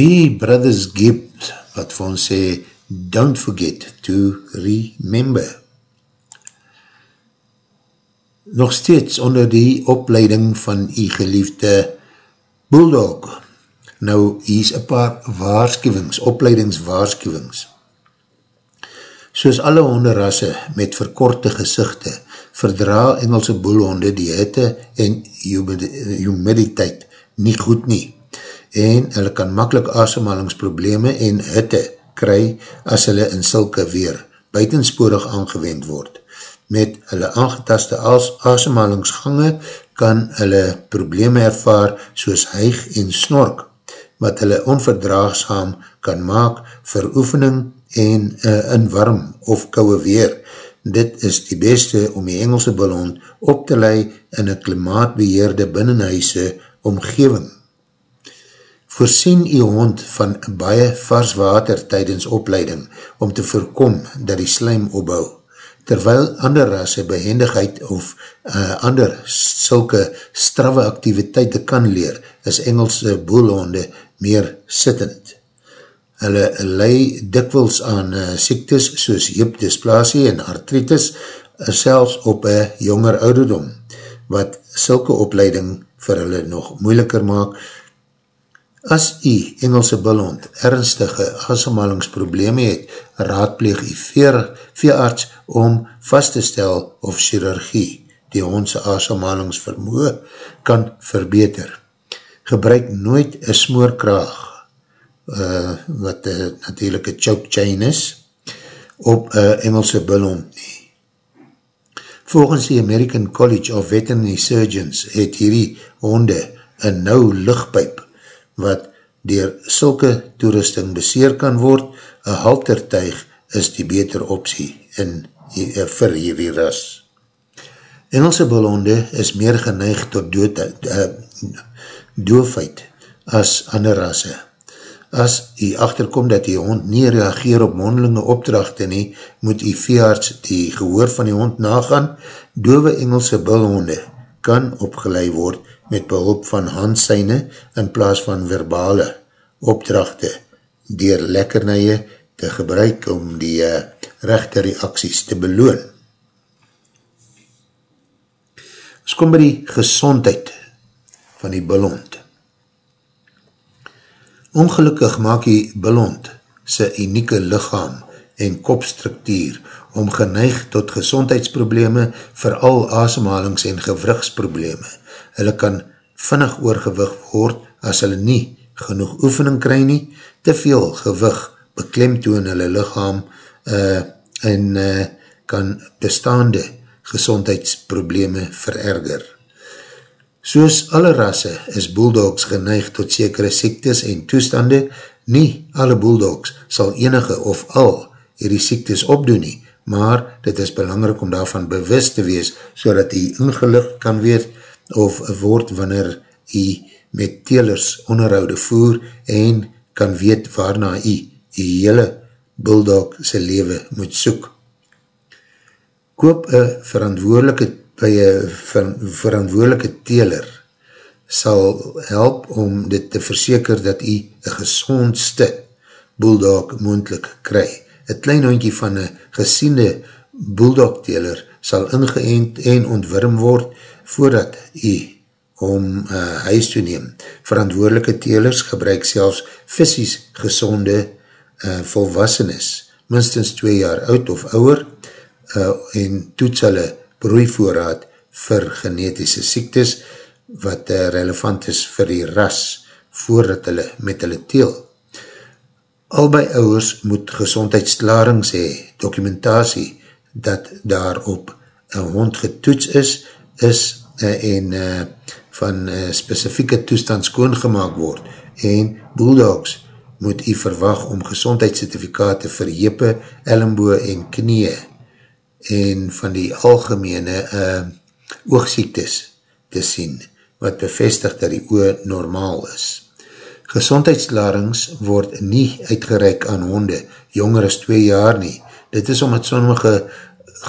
Die Brothers Gibbs, wat vir ons sê, don't forget to remember. Nog steeds onder die opleiding van die geliefde Bulldog. Nou, hier is een paar waarschuwings, opleidingswaarschuwings. Soos alle honderrasse met verkorte gezichte, verdra Engelse boelhonde die hitte en humidi- humiditeit nie goed nie. En hulle kan makkelijk asemhalingsprobleme en hitte kry as hulle in sulke weer buitensporig aangewend word. Met hulle aangetaste as asemhalingsgange kan hulle probleme ervaar soos huig en snork, wat hulle onverdraagsaam kan maak vir oefening en uh, in warm of kouwe weer. Dit is die beste om die Engelse ballon op te lei in een klimaatbeheerde binnenhuise omgeving. Voorsien die hond van baie vars water tydens opleiding om te voorkom dat die slijm opbou. Terwyl ander rasse behendigheid of uh, ander sulke strawwe activiteite kan leer, is Engelse boelhonde meer sittend. Hulle lei dikwels aan uh, siektes soos heupdysplasie en artritis, uh, selfs op een jonger ouderdom, wat sulke opleiding vir hulle nog moeiliker maak. As die Engelse ballond ernstige asemhalingsprobleme het, raadpleeg die veer, veearts om vast te stel of chirurgie die hondse asemhalingsvermoe kan verbeter. Gebruik nooit een smoorkraag, uh, wat uh, natuurlijk een choke chain is, op een Engelse ballond nie. Volgens die American College of Veterinary Surgeons het hierdie honde een nou lichtpijp wat dier sulke toerusting beseer kan word, een haltertuig is die beter optie in, uh, vir hierdie ras. Engelse ballonde is meer geneig tot dood, uh, doofheid as ander rasse. As jy achterkom dat die hond nie reageer op mondelinge opdrachte nie, moet die veearts die gehoor van die hond nagaan. Dove Engelse bulhonde kan opgeleid word met behulp van handsyne in plaas van verbale opdrachte dier lekkernije te gebruik om die uh, rechte reacties te beloon. Ons kom by die gezondheid van die bulhond. Ongelukkig maak die bulhond sy unieke lichaam en kopstruktuur om geneig tot gezondheidsprobleme, vooral asemhalings- en gewrigsprobleme. Hulle kan vinnig oorgewig word as hulle nie genoeg oefening kry nie, te veel gewig beklemtoon hulle lichaam uh, en uh, kan bestaande gezondheidsprobleme vererger. Soos alle rasse is bulldogs geneig tot sekere siektes en toestande, nie alle bulldogs sal enige of al hierdie siektes opdoen nie, maar dit is belangrik om daarvan bewust te wees, so dat die ingelig kan weet of word wanneer die met telers onderhoude voer en kan weet waarna jy die hele bulldog sy leven moet soek. Koop een verantwoordelike, by een ver, verantwoordelike teler sal help om dit te verseker dat jy een gezondste bulldog moendlik kry. Een klein hondje van een gesiende bulldog teler sal ingeënd en ontwirm word voordat jy om uh, huis toe neem. Verantwoordelike telers gebruik selfs visies gezonde uh, volwassenes, minstens 2 jaar oud of ouwer, uh, en toets hulle broeivoorraad vir genetische siektes, wat uh, relevant is vir die ras, voordat hulle met hulle teel. Albei ouwers moet gezondheidslarings hee, dokumentatie, dat daar op een hond getoets is, is uh, en uh, van uh, specifieke toestand skoongemaak word en bulldogs moet u verwag om gezondheidscertificate vir jepe, ellenboe en knie en van die algemene uh, oogziektes te sien, wat bevestig dat die oog normaal is. Gezondheidslarings word nie uitgereik aan honde, jonger as 2 jaar nie. Dit is omdat sommige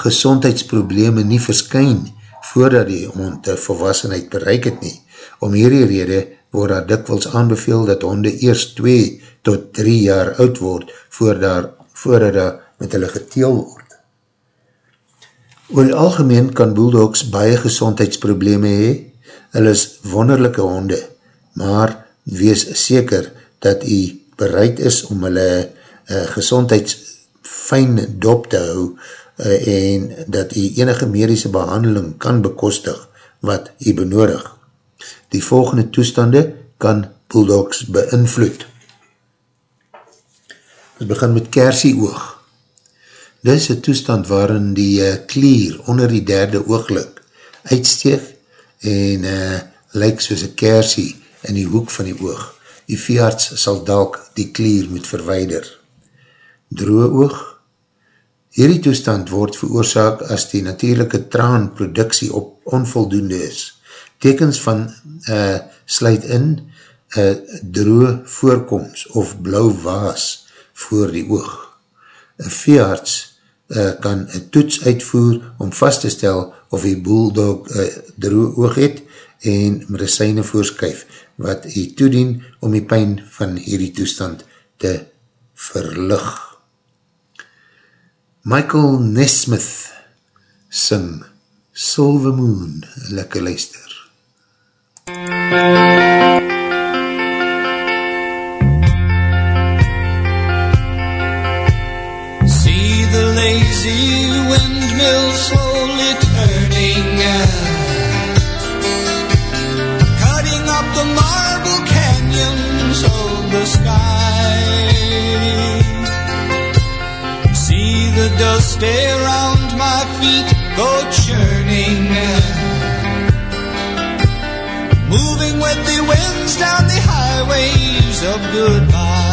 gezondheidsprobleme nie verskyn voordat die hond volwassenheid bereik het nie. Om hierdie rede word daar dikwels aanbeveel dat honde eerst 2 tot 3 jaar oud word voordat voor daar met hulle geteel word. Oor die algemeen kan bulldogs baie gezondheidsprobleme hee. Hulle is wonderlijke honde, maar wees seker dat hy bereid is om hulle uh, gezondheidsfijn dop te hou uh, en dat hy enige medische behandeling kan bekostig wat hy benodig. Die volgende toestande kan bulldogs beïnvloed. Ons begin met kersie oog. Dit is een toestand waarin die uh, klier onder die derde ooglik uitsteeg en uh, lyk soos een kersie in die hoek van die oog. Die veearts sal dalk die klier moet verweider. Droe oog, Hierdie toestand word veroorzaak as die natuurlijke traanproduksie op onvoldoende is. Tekens van uh, sluit in uh, droe voorkomst of blauw waas voor die oog. Een veearts uh, kan een toets uitvoer om vast te stel of die bulldog uh, droe oog het en medicijne voorskuif wat hy toedien om die pijn van hierdie toestand te verlig. Michael Nesmith sing Silver Moon, lekker luister. See dust around my feet go churning. Moving with the winds down the highways of goodbye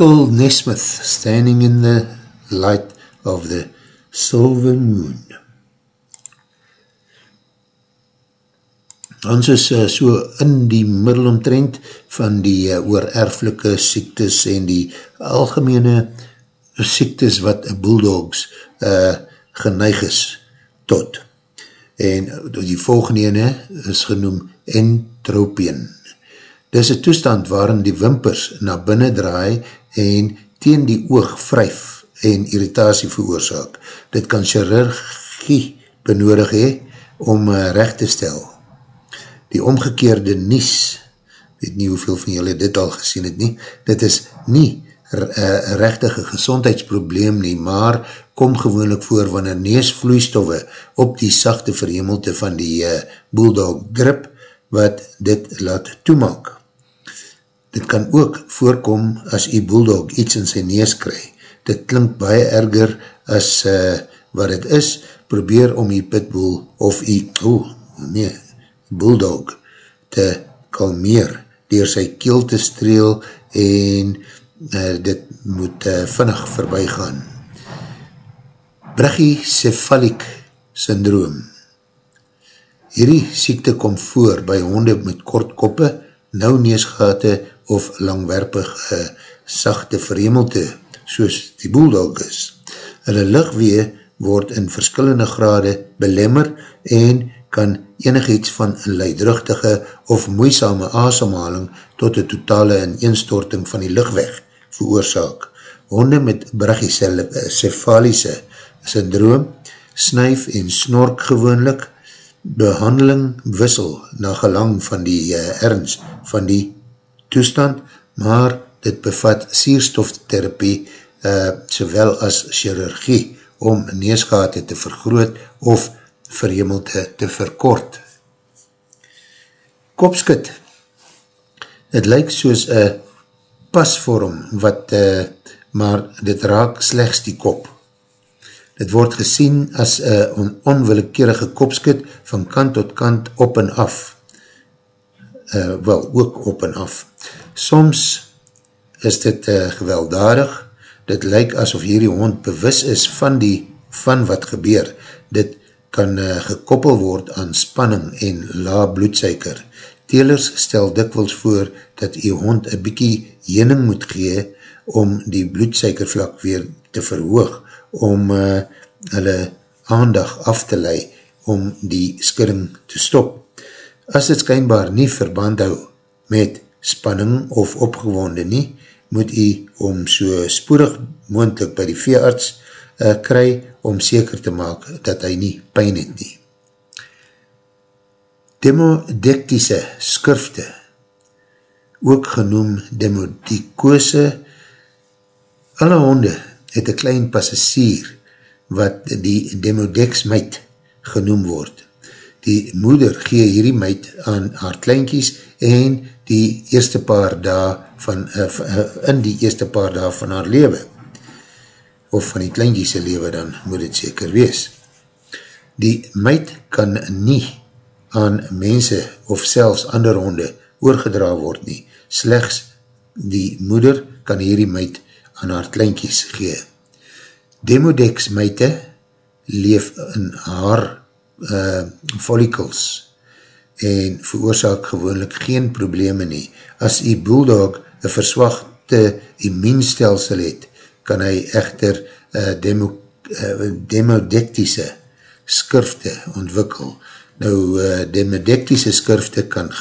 Michael Nesmith, Standing in the Light of the Silver Moon. Ons is uh, so in die middelomtrend van die uh, oorerflike siektes en die algemene siektes wat bulldogs uh, geneig is tot. En die volgende ene is genoem entropien. Dit is een toestand waarin die wimpers na binnen draai en teen die oog vryf en irritatie veroorzaak. Dit kan chirurgie benodig hee om uh, recht te stel die omgekeerde nies, weet nie hoeveel van julle dit al gesien het nie, dit is nie eh, rechtige gezondheidsprobleem nie, maar kom gewoonlik voor wanneer neesvloeistoffe op die sachte verhemelte van die uh, bulldog grip, wat dit laat toemaak. Dit kan ook voorkom as die bulldog iets in sy nees kry. Dit klink baie erger as uh, wat het is, probeer om die pitbull of die, oh, nee, bulldog te kalmeer door sy keel te streel en uh, dit moet uh, vinnig voorbij gaan. Brachycephalic syndroom Hierdie siekte kom voor by honde met kort koppe, nou neesgate of langwerpige sachte vremelte, soos die bulldog is. Hulle lichtwee word in verskillende grade belemmer en kan enig iets van een leidruchtige of moeisame asemhaling tot een totale ineenstorting van die lichtweg veroorzaak. Honde met brachycephalise syndroom snuif en snork gewoonlik, behandeling wissel na gelang van die uh, ernst van die toestand, maar dit bevat sierstoftherapie uh, sowel as chirurgie om neesgate te vergroot of verhemelte te verkort. Kopskit Het lyk soos een pasvorm wat, uh, maar dit raak slechts die kop. Dit word gesien as een on onwillekeurige kopskit van kant tot kant op en af. Uh, wel, ook op en af. Soms is dit uh, gewelddadig. Dit lyk asof hierdie hond bewus is van die van wat gebeur. Dit kan uh, gekoppel word aan spanning en la bloedsuiker. Telers stel dikwels voor dat die hond een bykie jening moet gee om die bloedsuikervlak weer te verhoog, om uh, hulle aandag af te lei om die skidding te stop. As dit skynbaar nie verband hou met spanning of opgewonde nie, moet hy om so spoedig moendlik by die veearts uh, kry om seker te maak dat hy nie pijn het nie. Demodektiese skrifte, ook genoem demodikose, alle honde het een klein passasier wat die demodeksmeid genoem word. Die moeder gee hierdie meid aan haar kleinkies en die eerste paar dae van, uh, in die eerste paar dae van haar leven of van die kleinkiese lewe dan moet het seker wees. Die meid kan nie aan mense of selfs ander honde oorgedra word nie. Slechts die moeder kan hierdie meid aan haar kleinkies gee. Demodex meite leef in haar uh, follicles en veroorzaak gewoonlik geen probleme nie. As die bulldog een verswachte immuunstelsel het, kan hy echter uh, demo, uh, demodektiese skrifte ontwikkel. Nou, uh, demodektiese skrifte kan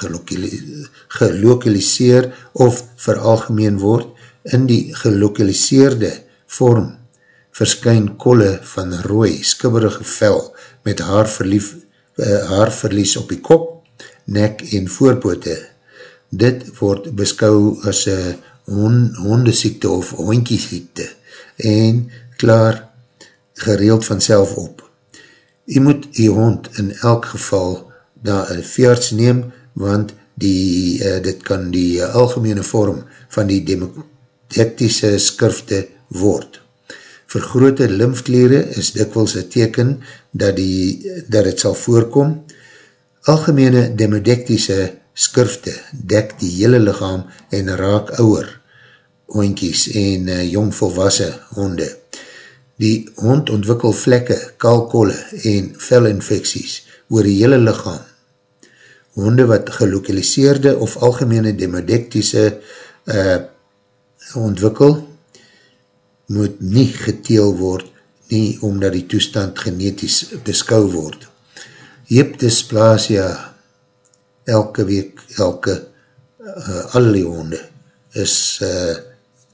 gelokaliseer of veralgemeen word in die gelokaliseerde vorm verskyn kolle van rooi, skibberige vel met haar, verlief, uh, haar verlies op die kop, nek en voorpote. Dit word beskou as een hondesiekte of hondjiesiekte en klaar gereeld vanself op. Jy moet die hond in elk geval na een veearts neem, want die, uh, dit kan die uh, algemene vorm van die democratische skrifte word. Vergrote lymfkleren is dikwels een teken dat, die, dat het sal voorkom. Algemene demodektische skrifte dek die hele lichaam en raak ouwer hoentjies en uh, jong volwassen honde. Die hond ontwikkel vlekke, kalkolle en velinfecties oor die hele lichaam. Honde wat gelokaliseerde of algemene demodektiese uh, ontwikkel, moet nie geteel word, nie omdat die toestand genetisch beskou word. Heepdysplasia, elke week, elke, uh, al die honde, is uh,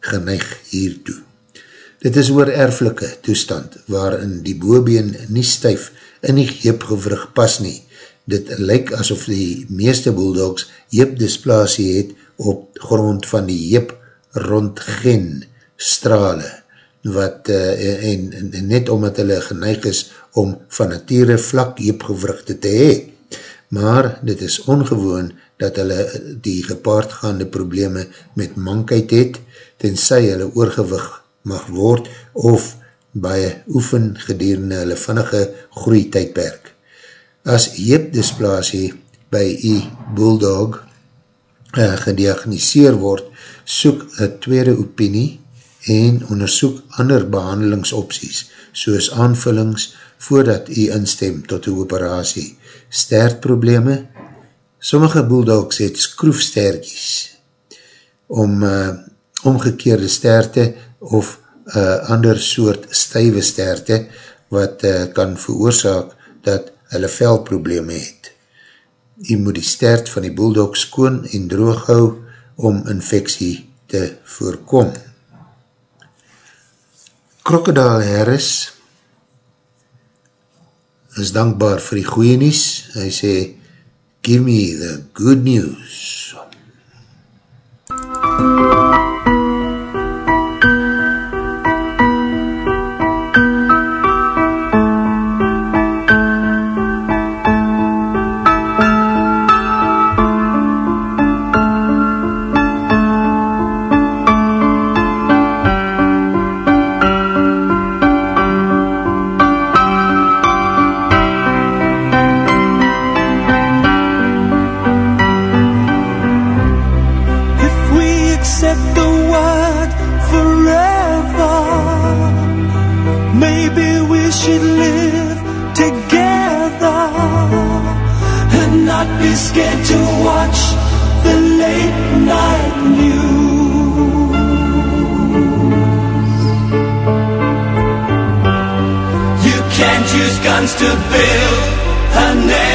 geneig hiertoe. Dit is oor erflike toestand, waarin die boobeen nie stuif in die heepgewrug pas nie. Dit lyk asof die meeste bulldogs heepdysplasie het op grond van die heep rondgen strale, wat, uh, en, en net omdat hulle geneig is om van nature vlak heepgewrugte te hee. Maar dit is ongewoon dat hulle die gepaardgaande probleme met mankheid het, tenzij hulle oorgewig mag word of baie oefen gedurende hulle vinnige groeitijdperk. As heepdysplasie by die bulldog uh, gediagniseer word, soek een tweede opinie en onderzoek ander behandelingsopties, soos aanvullings voordat u instem tot die operatie. Stertprobleme, sommige bulldogs het skroefsterkies om uh, omgekeerde sterte of uh, ander soort stuive sterte wat uh, kan veroorzaak dat hulle velprobleme het. U moet die stert van die bulldog skoon en droog hou om infectie te voorkom. Crocodile Harris is dankbaar vir die goeie nies. Hy sê, give me the good news. If guns to build a nation.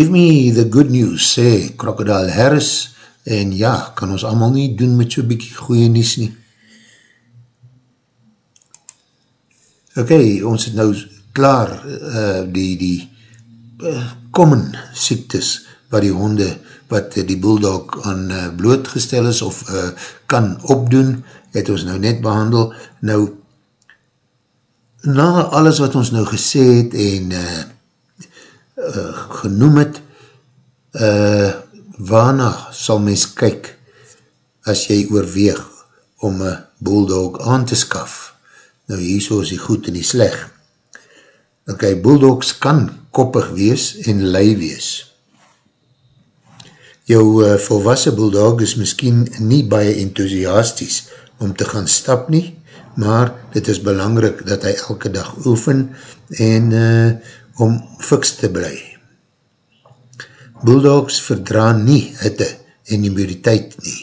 Give me the good news, sê Crocodile Harris, en ja, kan ons allemaal nie doen met so'n bykie goeie nies nie. Ok, ons het nou klaar uh, die, die uh, common siektes wat die honde, wat uh, die bulldog aan uh, blootgestel is of uh, kan opdoen, het ons nou net behandel. Nou, na alles wat ons nou gesê het en uh, uh, genoem het, uh, waarna sal mens kyk as jy oorweeg om een bulldog aan te skaf? Nou hier so is die goed en die sleg. Ok, bulldogs kan koppig wees en lei wees. Jou uh, volwassen bulldog is miskien nie baie enthousiasties om te gaan stap nie, maar dit is belangrijk dat hy elke dag oefen en uh, om fiks te bly. Bulldogs verdra nie hitte en immuniteit nie.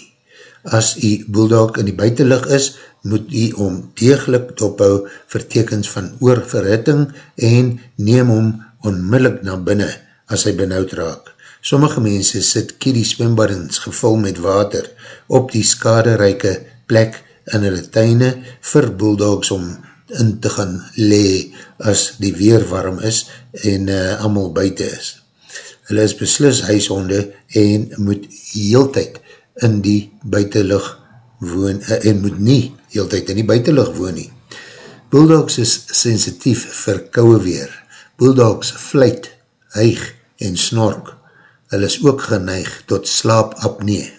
As die bulldog in die buitenlig is, moet jy om degelijk dophou vir tekens van oorverhitting en neem om onmiddellik na binnen as hy benauwd raak. Sommige mense sit kiedie swembaddens gevul met water op die skaderijke plek in hulle tuine vir bulldogs om in te gaan lee as die weer warm is en uh, allemaal buiten is. Hulle is beslis huishonde en moet heeltyd in die buitenlucht woon uh, en moet nie heel in die buitenlucht woon nie. Bulldogs is sensitief vir kouwe weer. Bulldogs vluit, huig en snork. Hulle is ook geneig tot slaap apnee.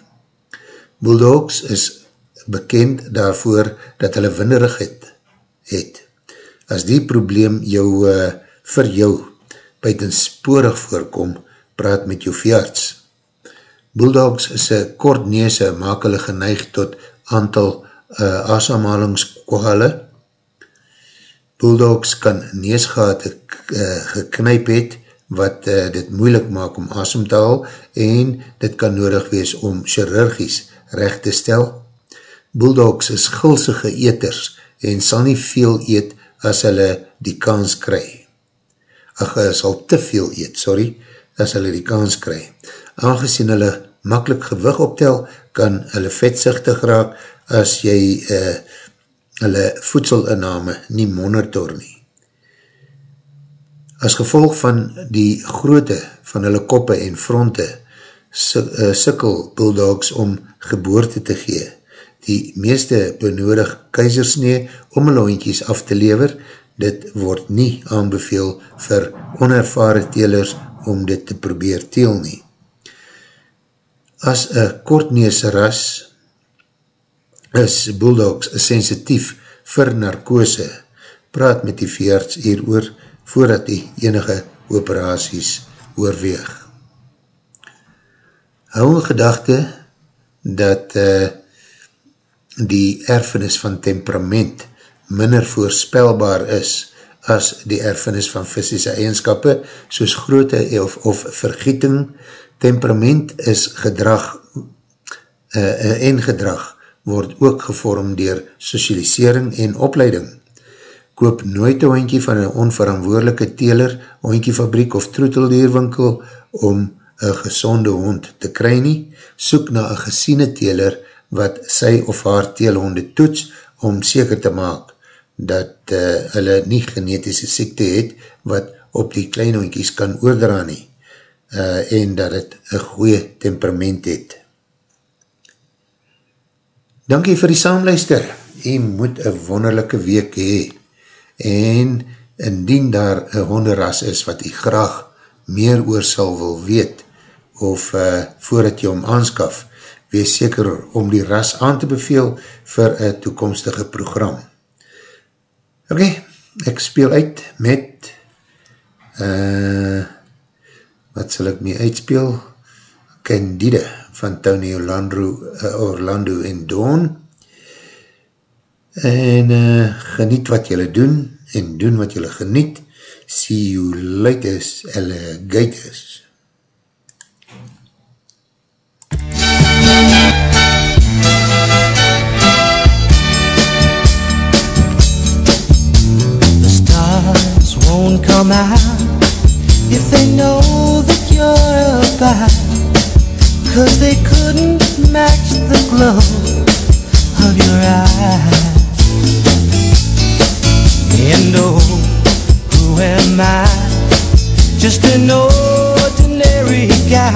Bulldogs is bekend daarvoor dat hulle winderigheid het. As die probleem jou uh, vir jou buitensporig voorkom, praat met jou veearts. Bulldogs is een kort neese maak hulle geneig tot aantal uh, asamhalingskohale. Bulldogs kan neesgate uh, geknyp het, wat uh, dit moeilik maak om asem te haal, en dit kan nodig wees om chirurgies recht te stel. Bulldogs is gulsige eters, en sal nie veel eet as hulle die kans kry. Ach, sal te veel eet, sorry, as hulle die kans kry. Aangezien hulle makkelijk gewig optel, kan hulle vetsichtig raak, as jy uh, hulle voedselinname nie monitor nie. As gevolg van die groote van hulle koppe en fronte eh, sikkel bulldogs om geboorte te gee. Die meeste benodig keizersnee om hulle hondjies af te lever, dit word nie aanbeveel vir onervare telers om dit te probeer teel nie. As een kortnees ras is bulldogs sensitief vir narkose. Praat met die veerts hier oor voordat die enige operaties oorweeg. Hou een gedachte dat uh, die erfenis van temperament minder voorspelbaar is as die erfenis van fysische eigenskappe soos groote of, of vergieting. Temperament is gedrag uh, en gedrag word ook gevorm dier socialisering en opleiding. Koop nooit een hondkie van een onverantwoordelike teler, hondkiefabriek of troeteldierwinkel om een gezonde hond te kry nie. Soek na een gesiene teler wat sy of haar teelhonde toets om seker te maak dat uh, hulle nie genetische siekte het wat op die klein hondkies kan oordra nie uh, en dat het een goeie temperament het. Dankie vir die saamluister. Jy moet een wonderlijke week hee. En indien daar een honderras is wat jy graag meer oor sal wil weet, of uh, voordat jy om aanskaf, wees seker om die ras aan te beveel vir een toekomstige program. Ok, ek speel uit met uh, wat sal ek mee uitspeel? Candide van Tony Orlando, uh, Orlando en Dawn en uh, geniet wat jylle doen en doen wat jylle geniet see you later alligators won't come out if they know that you're or a buy, cause they couldn't match the glow of your eyes. And oh, who am I? Just an ordinary guy,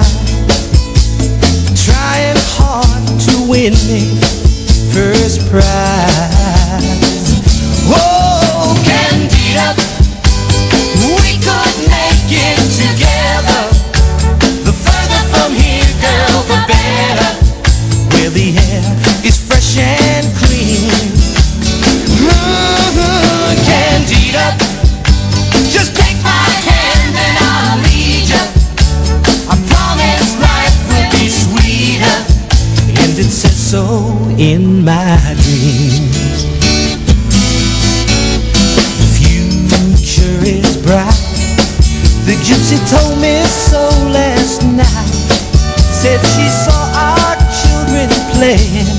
trying hard to win me first prize. The air is fresh and clean. Mhm, Candida, just take my hand and I'll lead you. I promise life will be sweeter, and it says so in my dreams. The future is bright. The gypsy told me so last night. Said she saw darling.